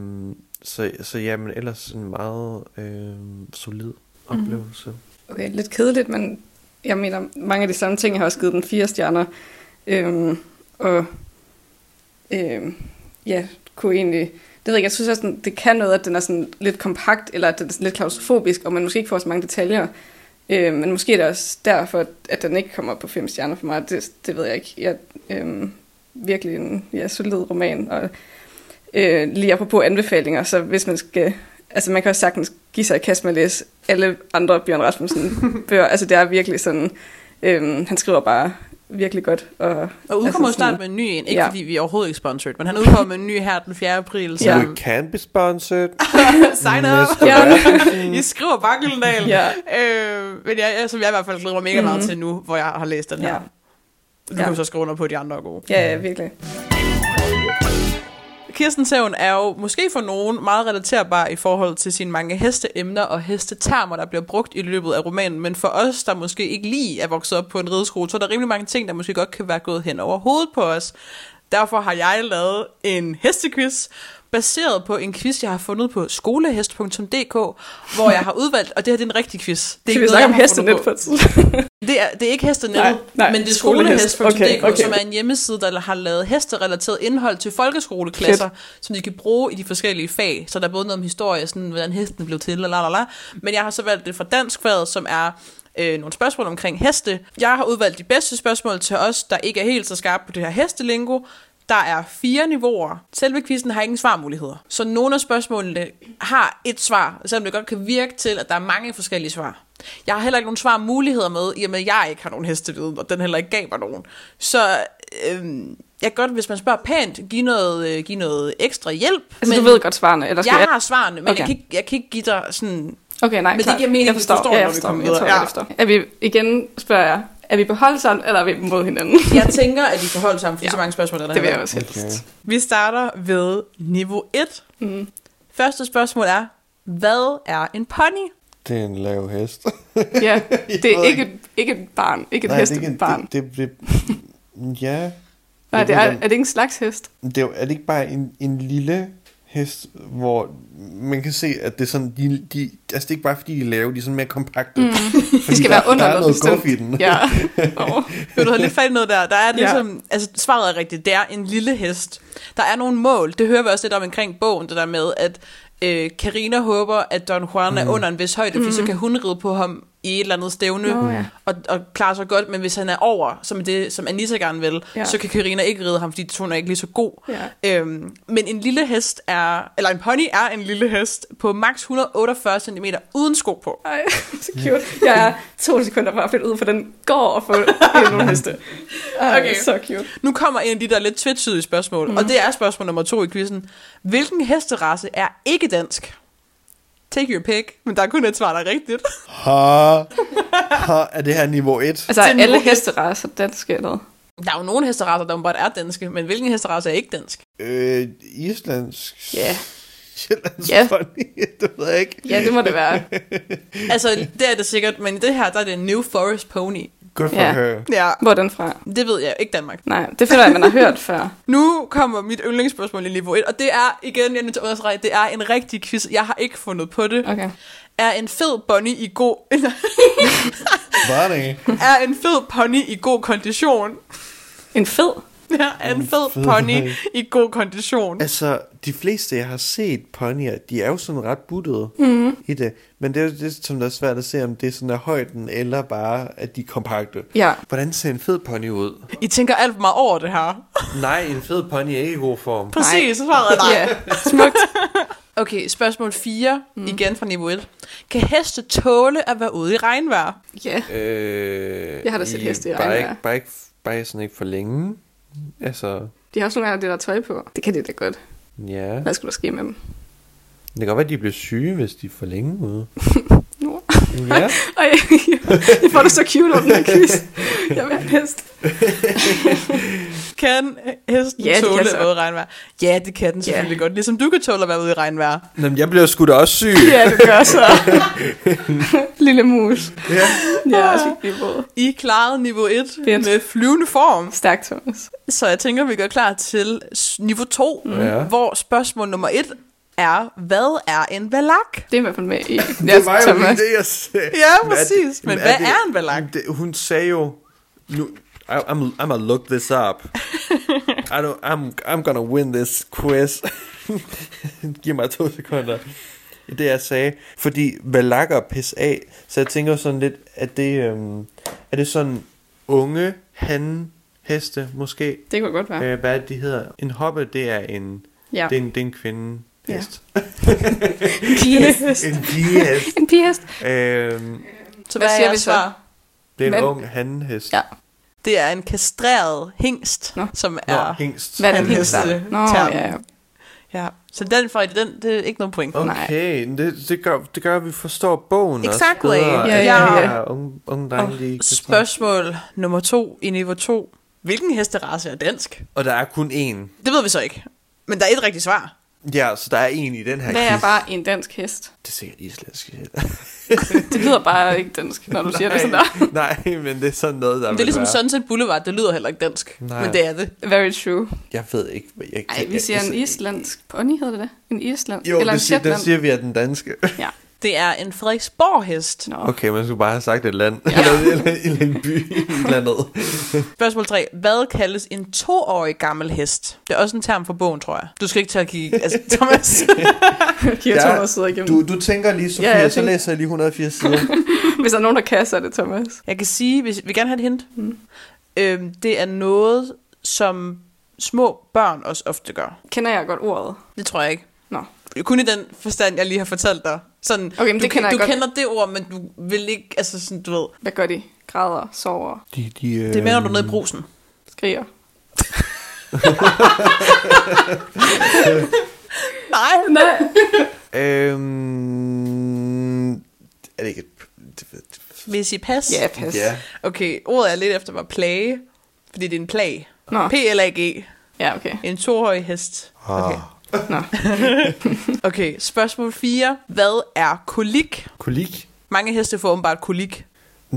så, så jamen, ellers en meget øh, solid oplevelse. Okay, lidt kedeligt, men jeg mener, mange af de samme ting, jeg har også givet den fire stjerner. Øhm, og øhm, ja, kunne egentlig... Det ved jeg ikke, jeg synes også, det kan noget, at den er sådan lidt kompakt, eller at den er lidt klaustrofobisk, og man måske ikke får så mange detaljer. Øhm, men måske er det også derfor, at den ikke kommer på fem stjerner for mig. Det, det ved jeg ikke. Jeg, øhm, virkelig en ja, solid roman, og øh, lige apropos anbefalinger, så hvis man skal... Altså man kan også sagtens give sig i kast med at læse alle andre Bjørn Rasmussen bøger. Altså det er virkelig sådan... Øhm, han skriver bare virkelig godt. Og, Og udkommer altså snart med en ny en, ikke Ja. fordi vi er overhovedet ikke sponsored, men han udkommer med en ny her den 4. april, Ja. We can be sponsored. sign up. Mr. Ja. I skriver Bakkeldal. Ja. Øh, men jeg, jeg, som jeg i hvert fald glæder mig mega meget til nu, hvor jeg har læst den her. Ja. Du Ja. kan så skrive under på, at de andre er gode. Ja, ja, virkelig. Kirsten Sævn er jo måske for nogen meget relaterbar i forhold til sine mange hesteemner og hestetermer, der bliver brugt i løbet af romanen, men for os, der måske ikke lige er vokset op på en rideskole, så er der rimelig mange ting, der måske godt kan være gået hen over hovedet på os. Derfor har jeg lavet en hestequiz, baseret på en quiz, jeg har fundet på skolehest.dk, hvor jeg har udvalgt, og det her det er en rigtig quiz. Det er Skal vi snakke om har heste fundet lidt på. Det er, det er ikke hestenet, Nej, nej, men det er skolehest. skolehest.dk, Okay, okay. som er en hjemmeside, der har lavet hesterelateret indhold til folkeskoleklasser, som de kan bruge i de forskellige fag. Så der er både noget om historie, sådan, hvordan hesten blev til, og la, la, la. men jeg har så valgt det fra dansk fag, som er øh, nogle spørgsmål omkring heste. Jeg har udvalgt de bedste spørgsmål til os, der ikke er helt så skarpe på det her hestelingo. Der er fire niveauer. Selve quizzen har ingen svarmuligheder. Så nogle af spørgsmålene har et svar, selvom det godt kan virke til, at der er mange forskellige svar. Jeg har heller ikke nogen svarmuligheder med, i og med, at jeg ikke har nogen hesteviden, og den heller ikke gav mig nogen. Så øhm, jeg kan godt, hvis man spørger pænt, give noget, øh, give noget ekstra hjælp. Altså, du ved godt svarene, eller skal jeg jeg... har svarene, men Okay. jeg, kan ikke, jeg kan ikke give dig sådan... Okay, nej, Men det klart. giver mening, jeg hvis forstår. du forstår, ja, jeg når vi forstår. kommer Jeg tror, videre. jeg forstår. Er vi, igen spørger jeg, er vi på hold sammen, eller er vi mod hinanden? Jeg tænker, at de forholder sammen, for ja. Så mange spørgsmål er der det vil jeg også helst. Okay. Vi starter ved niveau 1. Mm. Første spørgsmål er, hvad er en pony? Det er en lav hest. Ja, det er ikke, et- ikke et barn, ikke et Nej, det er ikke en- hestebarn. Det, det, det, ja. Nej, det er, er det ikke en slags hest? Det er, er det ikke bare en, en lille hest, hvor man kan se, at det er sådan, de, de, altså det er ikke bare fordi de er lave, de er sådan mere kompakte. Mm. De skal være under der er noget bestemt. guf i den. Ja. Oh. Du have lidt fat i noget der? Der er ligesom, ja. altså svaret er rigtigt, det er en lille hest. Der er nogle mål, det hører vi også lidt om omkring bogen, det der med, at øh, Karina håber, at Don Juan er under en vis højde, fordi så kan hun ride på ham i et eller andet stævne, Nå, ja. og, og klare sig godt, men hvis han er over, som det, som Anissa gerne vil, Ja. så kan Karina ikke ride ham, fordi hun er ikke lige så god. Ja. Øhm, men en lille hest er, eller en pony er en lille hest på maks 148 cm uden sko på. Ej, så cute. Jeg er to sekunder fra at finde ud, for den går og få nogle heste. Ej, Okay. så cute. Nu kommer en af de der lidt tvetydige spørgsmål, mm. og det er spørgsmål nummer to i quizzen. Hvilken hesterace er ikke dansk? Take your pick, men der er kun et svar, der er rigtigt. Ha, ha, er det her niveau 1? Altså, er alle hesteracer danske eller? Der er jo nogle hesteracer, der bare er danske, men hvilken hesterace er ikke dansk? Øh, islandsk... Ja. Sjællands Ja. pony, det ved jeg ikke. Ja, det må det være. Altså, det er det sikkert, men i det her, der er det New Forest Pony. Good for Ja. her. Ja, Hvor den fra? det ved jeg ikke Danmark. Nej, det føler jeg, man har hørt før. Nu kommer mit yndlingsspørgsmål i niveau 1, og det er, igen, jeg er nødt til at understrege, det er en rigtig quiz. Jeg har ikke fundet på det. Okay. Er en fed bunny i god... Det? er en fed pony i god kondition? En fed? Ja, er en fed fed pony pony. i god kondition. Altså, de fleste, jeg har set ponyer, de er jo sådan ret buttede Mhm. mm. i det. Men det er jo det, som der er svært at se, om det er sådan af højden, eller bare, at de er kompakte. Ja. Hvordan ser en fed pony ud? I tænker alt for meget over det her. Nej, en fed pony er ikke i god form. Præcis, så svaret er nej. Ja, smukt. Okay, spørgsmål 4, mm. igen fra niveau 1. Kan heste tåle at være ude i regnvejr? Ja. Øh, Jeg har da set heste i bare regnvejr. ikke, bare, ikke, bare sådan ikke for længe. Altså, De har også nogle gange det der tøj på. Det kan de da godt. Ja. Hvad skulle der ske med dem? Det kan godt være, at de bliver syge, hvis de er for længe ude. Nu. Ja. Ej, jeg får det så cute over den her quiz. Jeg vil have en hest. Kan hesten Ja, det tåle kan at være ude i regnvejr? Ja, det kan den selvfølgelig ja. godt. Ligesom du kan tåle at være ude i regnvejr. Jamen, jeg bliver sgu da også syg. Ja, det gør så. Lille mus. Ja. Ja, våd. I klarede niveau 1 Fedt. med flyvende form. Stærkt, Thomas. Så jeg tænker, vi går klar til niveau 2, mm. Ja. hvor spørgsmål nummer 1 er, hvad er en valak? Det er i hvert fald med i. Det var jo lige det, jeg sagde. Ja, Men er det- præcis. Men men hvad det- er en valak? Det, hun sagde jo... Nu, I, I'm, I'm gonna look this up. I don't, I'm, I'm gonna win this quiz. Giv mig to sekunder. Det jeg sagde. Fordi valakker pis af. Så jeg tænker sådan lidt, at det, øhm, er det sådan unge han heste måske? Det kunne godt være. Øh, hvad det, de hedder? En hoppe, det er en, Ja. det er en, det er en kvinde hest. En pigehest. en pigehest. En pigehest. øhm, Så Hvad hvad, siger er vi så? det er en Men- ung hanhest. Ja. Det er en kastreret hængst, Nå. som Nå, er... hængst. Hvad er der? heste. Nå, Term. ja, ja. Ja, så den for den, det er ikke noget point. Okay, det, det, gør, det gør, at vi forstår bogen Exactly. også bedre. Ja, ja, ja. Unge, unge drenge, snakke. Spørgsmål nummer to i niveau 2. Hvilken hesterace er dansk? Og der er kun én. Det ved vi så ikke. Men der er et rigtigt svar. Ja, så der er en i den her Hvad er quiz. bare en dansk hest? Det er sikkert islandsk. Det lyder bare ikke dansk, når du siger det sådan der. Nej, men det er sådan noget, der Men det er ligesom være. Sunset Boulevard, det lyder heller ikke dansk. Nej. Men det er det. Very true. Jeg ved ikke, hvad jeg Ej, vi siger en islandsk pony, hedder det det? En islandsk? Jo, Eller en det siger, der shetland? siger vi, at den danske. Ja. Det er en Frederiksborg-hest. Nå. Okay, man skulle bare have sagt et land. eller, eller, eller en by i landet. Spørgsmål 3. Hvad kaldes en toårig gammel hest? Det er også en term for bogen, tror jeg. Du skal ikke tage at kigge... Altså, Thomas. Giver Ja, 200 sider igennem. Du, du tænker lige, Sofia, Ja, ja, jeg så tænker- læser jeg lige 180 sider. Hvis der er nogen, der kan, så er det Thomas. Jeg kan sige, hvis vi gerne have et hint. Mm. Øhm, det er noget, som små børn også ofte gør. Kender jeg godt ordet? Det tror jeg ikke. Nå. Kun i den forstand, jeg lige har fortalt dig. Sådan, Okay, men du, det kender du godt. kender det ord, men du vil ikke, altså sådan, du ved. Hvad gør de? Græder, sover, De, de, øh, Det er mere, når du er nede i brusen. skriger. Nej. Nej. Øhm, er det ikke et... Vil I sige pas? Ja, pas. ja. Okay, ordet jeg lidt efter var plage, fordi det er en plag. Nå, P-L-A-G. ja, okay. En tohøj hest. Okay. Ah. Nå. okay, spørgsmål 4. Hvad er kolik? Kolik. Mange heste får åbenbart kolik.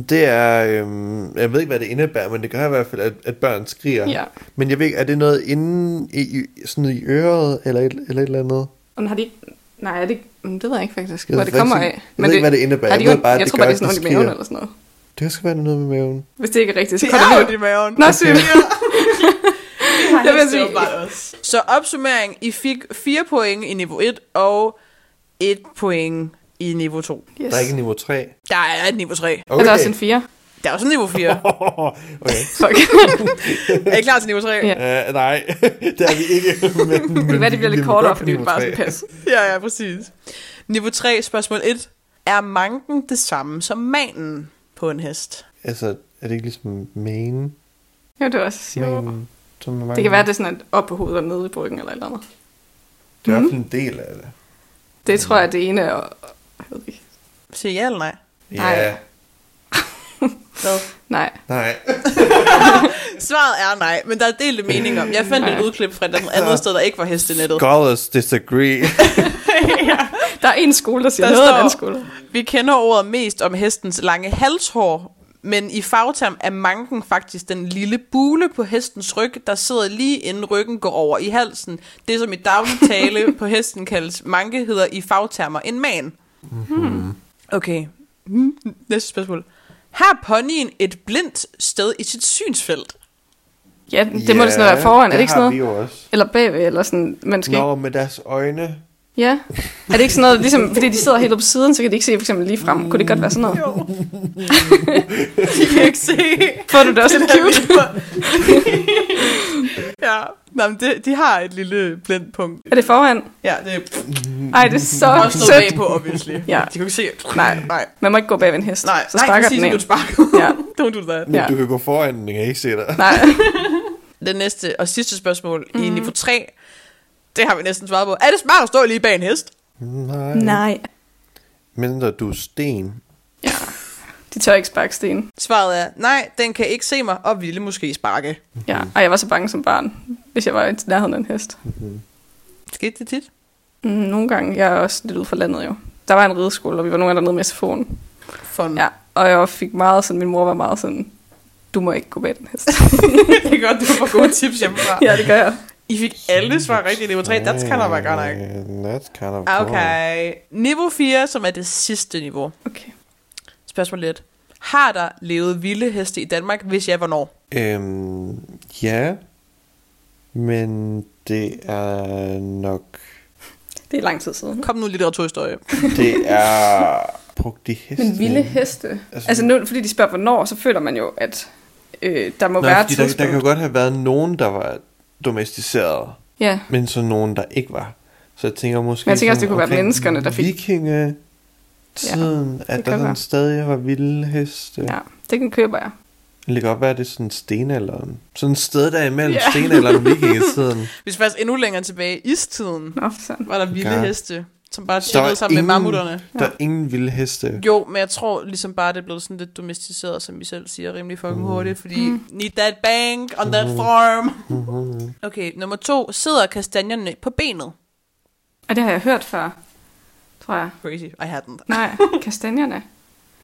Det er, øhm, jeg ved ikke, hvad det indebærer, men det gør i hvert fald, at, at børn skriger. Ja. Men jeg ved ikke, er det noget inde i, i, sådan noget i øret, eller et, eller et eller andet? Og har de. Nej, er det. Mm, Det ved jeg ikke faktisk, Jeg hvor det kommer af. jeg ved ikke, hvad det indebærer. De Jeg ved bare, jeg det tror bare, det er at sådan ondt i maven eller sådan noget. Det sgu være noget med maven. Hvis det ikke er rigtigt, så Det går er det vildt. i maven. Nå, sygt. Jeg vil sige- også. Så opsummering, I fik 4 point i niveau 1 og 1 point i niveau 2. Yes. Der er ikke niveau 3. Der er et niveau 3. Okay. Er der også en 4? Der er også en niveau 4. okay. Fuck. er I klar til niveau 3? Ja. Uh, nej, det er vi ikke. Men, det kan være, det bliver lidt kortere, fordi det bare skal passe. Ja, ja, præcis. Niveau 3, spørgsmål 1. Er manken det samme som manen på en hest? Altså, er det ikke ligesom mane? Jo, det er også jo. Som mange? Det kan være, at det er sådan et op på hovedet og nede i bryggen eller et eller andet. Det er også en del af det. Det tror jeg, det ene er... Jeg ved ikke. Siger ja eller nej? Nej. Ja, No. Nej. nej. Svaret er nej, men der er delte mening om. Jeg fandt et Nej. udklip fra et andet sted, der ikke var hestenettet. Scholars disagree. Der er en skole, der siger Der noget af står- den skole. Vi kender ordet mest om hestens lange halshår, men i fagterm er manken faktisk den lille bule på hestens ryg, der sidder lige inden ryggen går over i halsen. Det, som i daglig tale på hesten kaldes manke, hedder i fagtermer en man. Mhm. Okay, Hmm, næste spørgsmål. Har ponyen et blindt sted i sit synsfelt? Ja, det må det sådan være foran. Er det ikke sådan noget? vi jo også. Eller bagved, eller sådan... Man skal ikke... Nå, med deres øjne. Ja. Er det ikke sådan noget, ligesom, fordi de sidder helt oppe på siden, så kan de ikke se for eksempel lige frem. Kunne det godt være sådan noget? Jo. De kan ikke se. Får du det også lidt cute? ja, Nå, men det, de har et lille blindt punkt. Er det foran? Ja, det er Ej, det er så også noget sødt. bagpå, obviously. Ja. De kan ikke se. Nej. nej. Man må ikke gå bag ved en hest. Nej, så nej, sparker præcis, den du sparker. Ja. Don't do that. Men Ja. du kan gå foran den, jeg kan ikke se dig. Nej. Det næste og sidste spørgsmål mm. i niveau 3, det har vi næsten svaret på. Er det smart at stå lige bag en hest? Nej. Nej. Mindre du er sten. Ja. De tør ikke sparke sten. Svaret er, nej, den kan ikke se mig, og ville måske sparke. Ja, og jeg var så bange som barn, hvis jeg var i nærheden af en hest. Skete det tit? Mm, nogle gange, jeg er også lidt ude for landet jo. Der var en rideskole, og vi var nogle af dernede med SFO'en. Fun. Ja, og jeg fik meget sådan, min mor var meget sådan, du må ikke gå bag den hest. det er godt, du får gode tips hjemmefra. ja, det gør jeg. I fik alle svar rigtigt i niveau 3. That's kind of a godt nok. That's kind of cool. Okay. Niveau 4, som er det sidste niveau. Okay. Spørgsmål lidt. Har der levet vilde heste i Danmark? Hvis ja, hvornår? Øhm, ja, men det er nok... Det er lang tid siden. Kom nu litteraturhistorie. Det er brugt i heste. Men vilde heste. Altså- Altså, nu, fordi de spørger, hvornår, så føler man jo, at øh, der må Nå, være et der, der kan jo godt have været nogen, der var domesticeret, Ja, men så nogen, der ikke var. Så jeg tænker måske... Men jeg tænker også, det kunne være menneskerne, der fik- Vikinge tiden, ja, at der sådan være. stadig var vilde heste. ja, det kan køber jeg. Det kan godt være, at det er sådan stenalderen. Sådan et sted der imellem Ja. stenalderen og vikingetiden. Hvis faktisk endnu længere tilbage i istiden, Nå, sådan. var der vilde Okay. heste, som bare Der chillede sammen med ingen- mammutterne. Der er ingen vilde heste. Jo, men jeg tror ligesom bare, det er blevet sådan lidt domesticeret, som vi selv siger, rimelig fucking Mm. hurtigt, fordi need that bank on that farm. Okay, nummer to. Sidder kastanjerne på benet? Og det har jeg hørt før, tror jeg. Crazy, I hadn't. Nej, kastanjerne.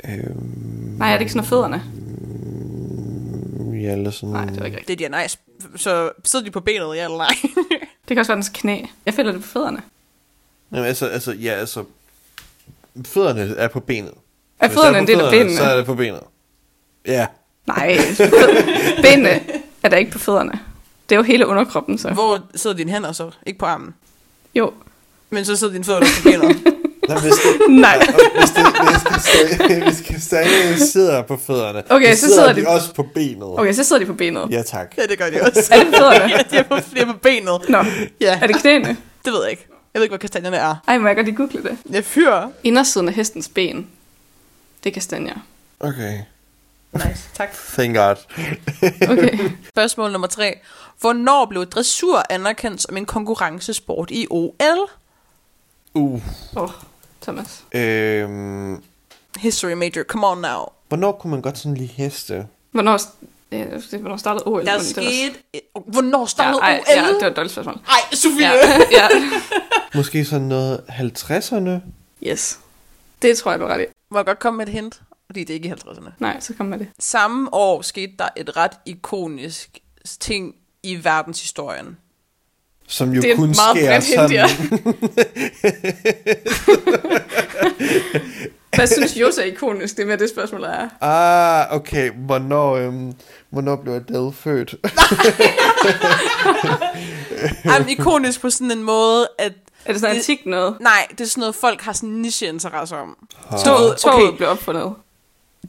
Øhm, Nej, er det ikke sådan noget fødderne? ja, eller sådan... Nej, det var ikke rigtigt. Det er de nice. Så sidder de på benet, ja eller nej? Det kan også være dens knæ. Jeg føler det på fødderne. Jamen, altså, altså, ja, altså... Fødderne er på benet. Er fødderne det en del af benene? Så er det på benet. Ja. Nej, benene er der ikke på fødderne. Det er jo hele underkroppen, så. Hvor sidder dine hænder så? Ikke på armen. Jo, Men så sidder dine fødder på benet. Nej, hvis det, nej. hvis, det, hvis, kastanje, hvis kastanjerne sidder på fødderne, Okay, så sidder de- også på benet. Okay, så sidder de på benet. Ja, tak. ja, det gør de også. Er det på fødderne? ja, de er på, de er på benet. Nå, Ja, er det knæene? det ved jeg ikke. Jeg ved ikke, hvad kastanjerne er. Ej, må jeg godt lige google det? Jeg fyr. Indersiden af hestens ben. Det er kastanjer. Okay. Nice, tak. Thank God. Okay. Spørgsmål nummer tre. Hvornår blev dressur anerkendt som en konkurrencesport i OL? Uh. Oh, Thomas. Øhm, History major, come on now. hvornår kunne man godt sådan lige heste? Hvornår, ja, hvornår startede OL? Der skete... Hvornår startede ja, OL? ej, ja, det var et dårligt spørgsmål. Ej, Sofie! Ja, ja. Måske sådan noget 50'erne? Yes. Det tror jeg, du er ret i. Må jeg godt komme med et hint? Fordi det er ikke i 50'erne. Nej, så kom med det. Samme år skete der et ret ikonisk ting i verdenshistorien. Som jo Det er kun meget sker bredt hint, sådan... ja. Hvad synes Jose er ikonisk? Det er med det spørgsmål, der er. Ah, okay. Hvornår, øhm, hvornår blev Adele født? Ej, ikonisk på sådan en måde, at... Er det sådan Det- antik noget? Nej, det er sådan noget, folk har sådan niche-interesse om. Toget, okay. toget blev opfundet.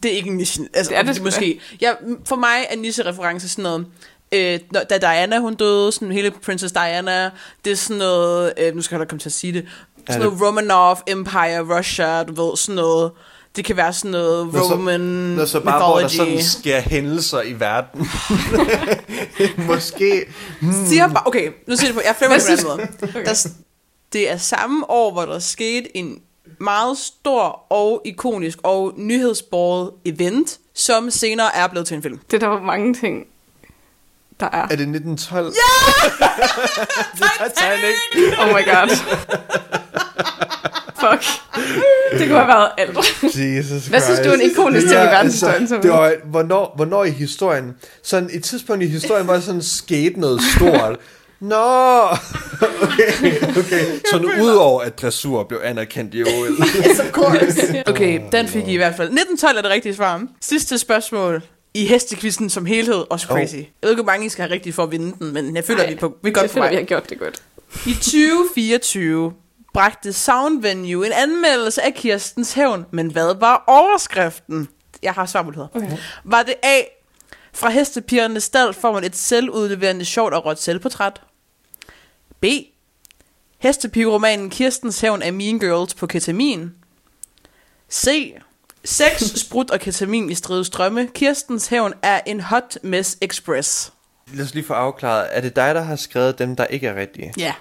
Det er ikke en niche. Altså, Det er det det måske. Ja, for mig er niche-reference sådan noget... Øh, når- da Diana hun døde, sådan hele Princess Diana, det er sådan noget, øh, nu skal jeg da komme til at sige det, sådan det- noget Romanov, Empire, Russia, du ved, sådan noget, det kan være sådan noget Nå, så- Roman Nå, så bare hvor der mythology. sådan sker hændelser i verden. Måske. Siger bare, okay, nu siger det på, jeg er Hvad på den synes- måde. Okay. Der, det er samme år, hvor der skete en meget stor og ikonisk og nyhedsbordet event, som senere er blevet til en film. Det er der var mange ting, der er. Er det 1912? Ja! det er Titanic. Oh my god. Fuck. Det kunne have været alt. Jesus Hvad synes du er en ikonisk ting i verdenshistorien, Altså, det var, hvornår, hvornår i historien, sådan et tidspunkt i historien, hvor der sådan skete noget stort. Nå, okay, okay. Så udover at dressur blev anerkendt i OL. Yes, of course. Okay, den fik I i hvert fald. 1912 er det rigtige svar. Sidste spørgsmål i hestekvisten som helhed. Også crazy. Jeg ved ikke, hvor mange I skal have rigtigt for at vinde den, men jeg føler, Ej, vi er, på, vi er godt Jeg føler, vi har gjort det godt. I 2024 bragte Sound Venue en anmeldelse af Kirstens Hævn, men hvad var overskriften? Jeg har svarmuligheder. Okay. Var det A. Fra hestepigernes stald får man et selvudleverende sjovt og råt selvportræt? B. Hestepigeromanen Kirstens Hævn af Mean Girls på ketamin? C. Sex, sprut og ketamin i stride strømme. Kirstens Hævn er en hot mess express. Lad os lige få afklaret, er det dig, der har skrevet dem, der ikke er rigtige? Ja.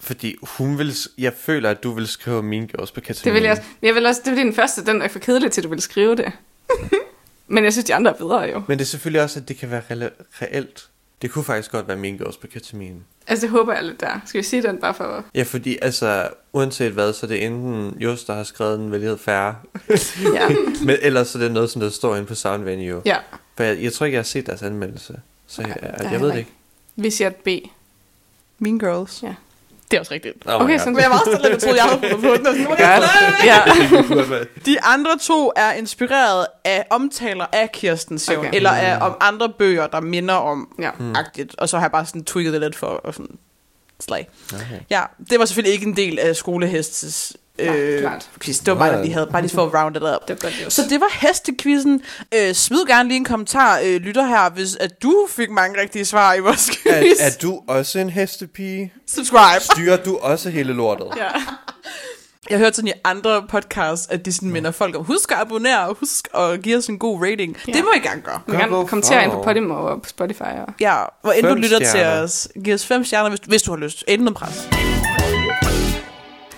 Fordi hun vil, jeg føler, at du vil skrive Mean Girls på Katalin. Det vil jeg, også- jeg vil også, det er den første, den er for kedelig til, at du vil skrive det. Men jeg synes, de andre er bedre jo. Men det er selvfølgelig også, at det kan være re- reelt. Det kunne faktisk godt være Mean Girls på ketamin. Altså, det håber jeg lidt der. Skal vi sige den bare for... Ja, fordi altså, uanset hvad, så er det enten Just, der har skrevet en vældighed færre, Ja. men ellers så er det noget, som der står inde på Sound Venue. ja. For jeg, jeg tror ikke, jeg har set deres anmeldelse. Så jeg, Nej, jeg, det jeg jeg ved det ikke. Vi siger B. Mean Girls. Ja. Det er også rigtigt. Oh Okay, sådan Men jeg var også lidt, jeg troede, jeg havde fundet på den. og sådan. Ja. Være- De andre to er inspireret af omtaler af Kirsten Søvn, Okay. eller af, om andre bøger, der minder om ja. Mm. agtigt. Og så har jeg bare sådan tweaked det lidt for at sådan slag. Okay. Ja, det var selvfølgelig ikke en del af skolehestes øh, klart. quiz. Det var bare, at de havde bare lige for at round it up. Det er godt. Så det var hestekvisten. Øh, smid gerne lige en kommentar, øh, lytter her, hvis at du fik mange rigtige svar i vores Er, quiz. er du også en hestepige? Subscribe. Styrer du også hele lortet? Ja. Jeg har hørt sådan i andre podcasts, at de sådan minder folk om, husk at abonnere, og husk at give os en god rating. Ja. Det må I gerne gøre. Du kan gerne kommentere ind på. Podimo og på Spotify. Og... Ja, hvor end du lytter stjerner. til os, giv os fem stjerner, hvis, hvis du har lyst. Noget pres.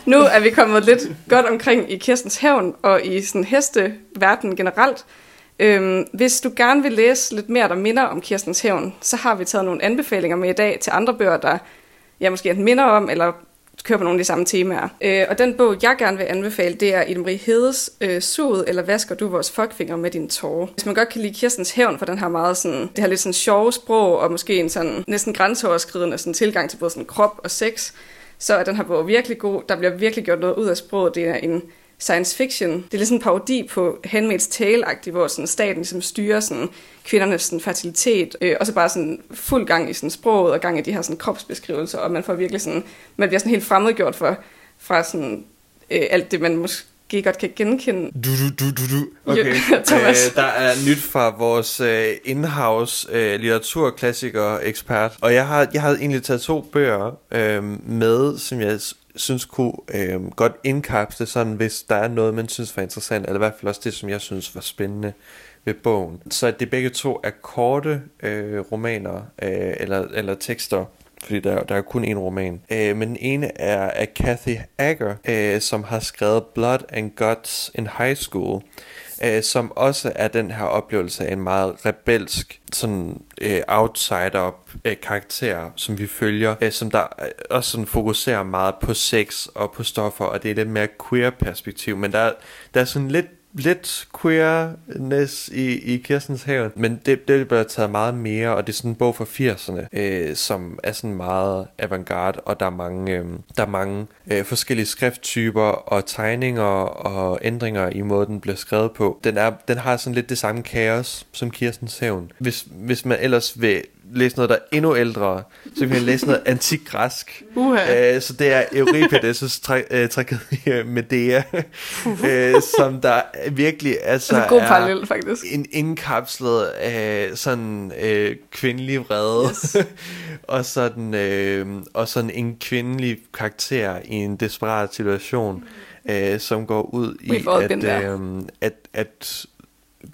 Nu er vi kommet lidt godt omkring i Kirstens Hævn og i sådan hesteverden generelt. Øhm, hvis du gerne vil læse lidt mere, der minder om Kirstens Hævn, så har vi taget nogle anbefalinger med i dag til andre bøger, der jeg måske enten minder om, eller kører på nogle af de samme temaer. Øh, og den bog, jeg gerne vil anbefale, det er Ida Marie Hedes øh, Sud, eller Vasker du vores fuckfinger med din tårer. Hvis man godt kan lide Kirstens Hævn, for den har meget sådan, det har lidt sådan sjove sprog, og måske en sådan næsten grænseoverskridende sådan tilgang til både sådan krop og sex, så er den her bog virkelig god. Der bliver virkelig gjort noget ud af sproget. Det er en science fiction. Det er lidt sådan en parodi på Handmaid's Tale-agtigt, hvor sådan staten ligesom styrer sådan kvindernes sådan fertilitet, øh, og så bare sådan fuld gang i sådan sproget og gang i de her sådan kropsbeskrivelser, og man får virkelig sådan, man bliver sådan helt fremmedgjort for, fra sådan øh, alt det, man måske godt kan genkende. Du, du, du, du, du. Okay. Thomas. Øh, der er nyt fra vores øh, in-house øh, litteraturklassiker-ekspert. Og jeg har, jeg har egentlig taget to bøger øh, med, som jeg synes kunne øh, godt indkapsle sådan, hvis der er noget, man synes var interessant, eller i hvert fald også det, som jeg synes var spændende ved bogen. Så det begge to er korte øh, romaner, øh, eller, eller tekster, fordi der, der er kun en roman. Øh, men den ene er af Kathy Agger, øh, som har skrevet Blood and Guts in High School, øh, som også er den her oplevelse af en meget rebelsk sådan øh, outsider øh, karakter, som vi følger, øh, som der øh, også sådan fokuserer meget på sex og på stoffer, og det er lidt mere queer perspektiv, men der, der er sådan lidt lidt queerness i, i Kirstens have, men det, det bliver taget meget mere, og det er sådan en bog fra 80'erne, øh, som er sådan meget avantgarde, og der er mange, øh, der er mange øh, forskellige skrifttyper og tegninger og ændringer i måden, den bliver skrevet på. Den, er, den har sådan lidt det samme kaos som Kirstens Hævn. Hvis, hvis man ellers vil læse noget, der er endnu ældre, så kan man læse noget antik græsk. Uha. Øh, så det er Euripides' tra- øh, tragedie Medea, øh, som der virkelig altså, Altså god er parallel, faktisk. en indkapslet af sådan øh, kvindelig vrede yes. og sådan øh, og sådan en kvindelig karakter i en desperat situation, øh, som går ud i at, øh, at at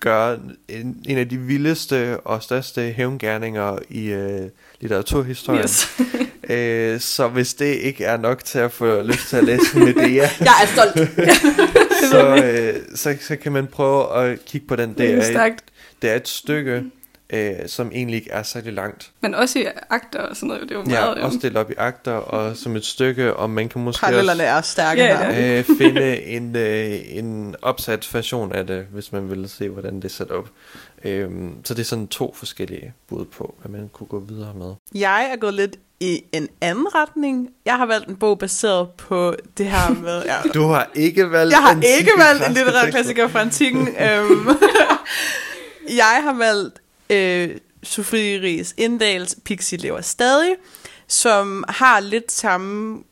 gøre en, en af de vildeste og største hævngærninger i øh, litteraturhistorien. Yes. Øh, så hvis det ikke er nok til at få lyst til at læse Medea, Jeg er stolt. så, øh, så, så kan man prøve at kigge på den. Det er et, det er et stykke, øh, som egentlig ikke er særlig langt. Men også i akter og sådan noget, det er jo Ja, meget... øhm, også delt op i akter og som et stykke, og man kan måske Parallellerne er stærke Ja, ja. også øh, finde en, øh, en opsat version af det, hvis man vil se, hvordan det er sat op. Øhm, så det er sådan to forskellige bud på, hvad man kunne gå videre med. Jeg er gået lidt i en anden retning. Jeg har valgt en bog baseret på det her med... Ja, Du har ikke valgt jeg har ikke valgt en litterær klassiker fra antikken. øhm. jeg har valgt øh, Sofie Ries Indals Pixie lever stadig, som har lidt samme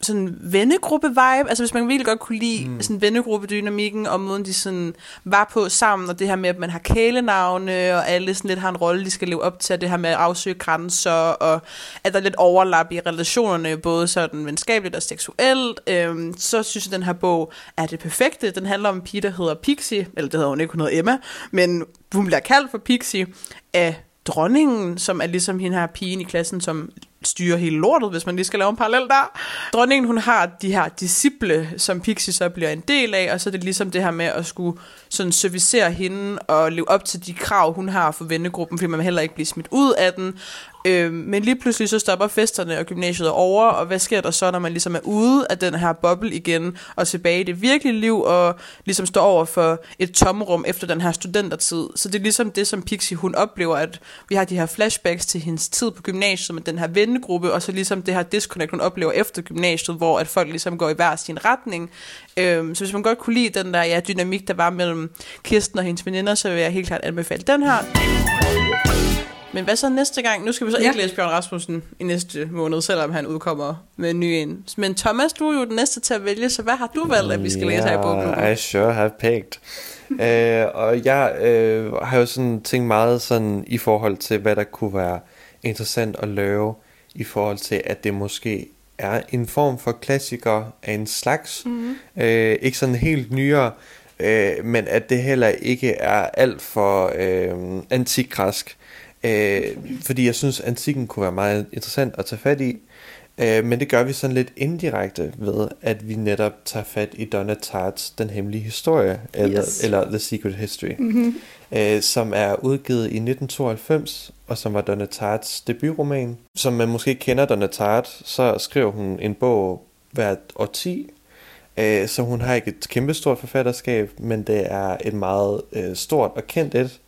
sådan vennegruppe-vibe. Altså hvis man virkelig godt kunne lide mm. sådan vennegruppe-dynamikken, og måden de sådan var på sammen, og det her med, at man har kælenavne, og alle sådan lidt har en rolle, de skal leve op til, og det her med at afsøge grænser, og at der er lidt overlap i relationerne, både sådan venskabeligt og seksuelt, øhm, så synes jeg, at den her bog er det perfekte. Den handler om en pige, der hedder Pixie, eller det hedder hun ikke, hun hedder Emma, men hun bliver kaldt for Pixie af dronningen, som er ligesom hende her pigen i klassen, som styre hele lortet, hvis man lige skal lave en parallel der. Dronningen, hun har de her disciple, som Pixie så bliver en del af, og så er det ligesom det her med at skulle sådan servicere hende og leve op til de krav, hun har for vennegruppen, fordi man heller ikke bliver smidt ud af den. Øh, men lige pludselig så stopper festerne og gymnasiet er over, og hvad sker der så, når man ligesom er ude af den her boble igen, og tilbage i det virkelige liv, og ligesom står over for et tomrum efter den her studentertid. Så det er ligesom det, som Pixie hun oplever, at vi har de her flashbacks til hendes tid på gymnasiet med den her vennegruppe, og så ligesom det her disconnect, hun oplever efter gymnasiet, hvor at folk ligesom går i hver sin retning. Øh, så hvis man godt kunne lide den der ja, dynamik, der var mellem Kirsten og hendes veninder, så vil jeg helt klart anbefale den her. Men hvad så næste gang? Nu skal vi så ikke ja. læse Bjørn Rasmussen i næste måned, selvom han udkommer med en ny en. Men Thomas, du er jo den næste til at vælge, så hvad har du valgt, at vi skal læse her i bogklubben? I sure have picked. uh, og jeg uh, har jo sådan tænkt meget sådan i forhold til, hvad der kunne være interessant at lave, i forhold til, at det måske er en form for klassiker af en slags. Mm-hmm. Uh, ikke sådan helt nyere, uh, men at det heller ikke er alt for uh, antikgræsk. Øh, fordi jeg synes, antikken kunne være meget interessant at tage fat i. Øh, men det gør vi sådan lidt indirekte ved, at vi netop tager fat i Donna Tartt's Den Hemmelige Historie, eller, yes. eller The Secret History, mm-hmm. øh, som er udgivet i 1992, og som var Donna Tartt's debutroman. Som man måske kender Donna Tartt, så skriver hun en bog hvert årti, øh, så hun har ikke et kæmpestort forfatterskab, men det er et meget øh, stort og kendt et,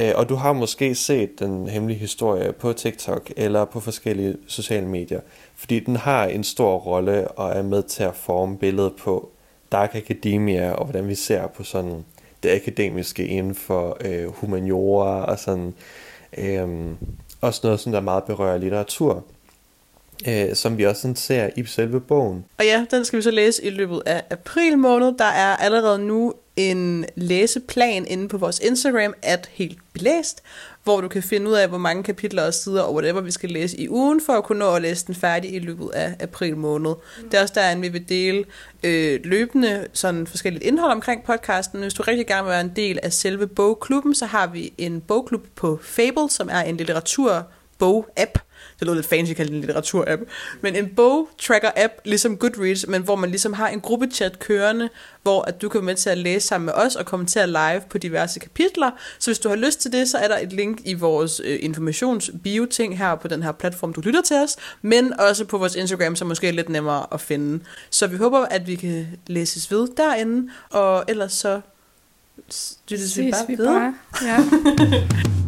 Øh, og du har måske set den hemmelige historie på TikTok eller på forskellige sociale medier, fordi den har en stor rolle og er med til at forme billedet på Dark Academia og hvordan vi ser på sådan det akademiske inden for øh, humaniora og sådan øh, også noget, som der meget berører litteratur øh, som vi også sådan ser i selve bogen. Og ja, den skal vi så læse i løbet af april måned. Der er allerede nu en læseplan inde på vores Instagram, at helt belæst, hvor du kan finde ud af, hvor mange kapitler og sider og whatever vi skal læse i ugen, for at kunne nå at læse den færdig i løbet af april måned. Mm. Det er også der, vi vil dele øh, løbende sådan forskelligt indhold omkring podcasten. Hvis du rigtig gerne vil være en del af selve bogklubben, så har vi en bogklub på Fable, som er en litteraturbog-app, det lyder lidt fancy kaldt en litteratur-app, men en bogtracker-app, ligesom Goodreads, men hvor man ligesom har en gruppechat kørende, hvor at du kan være med til at læse sammen med os og kommentere live på diverse kapitler. Så hvis du har lyst til det, så er der et link i vores øh, informations-bio-ting her på den her platform, du lytter til os, men også på vores Instagram, som måske er lidt nemmere at finde. Så vi håber, at vi kan læses ved derinde, og ellers så det vi bare vi Bare. Ja.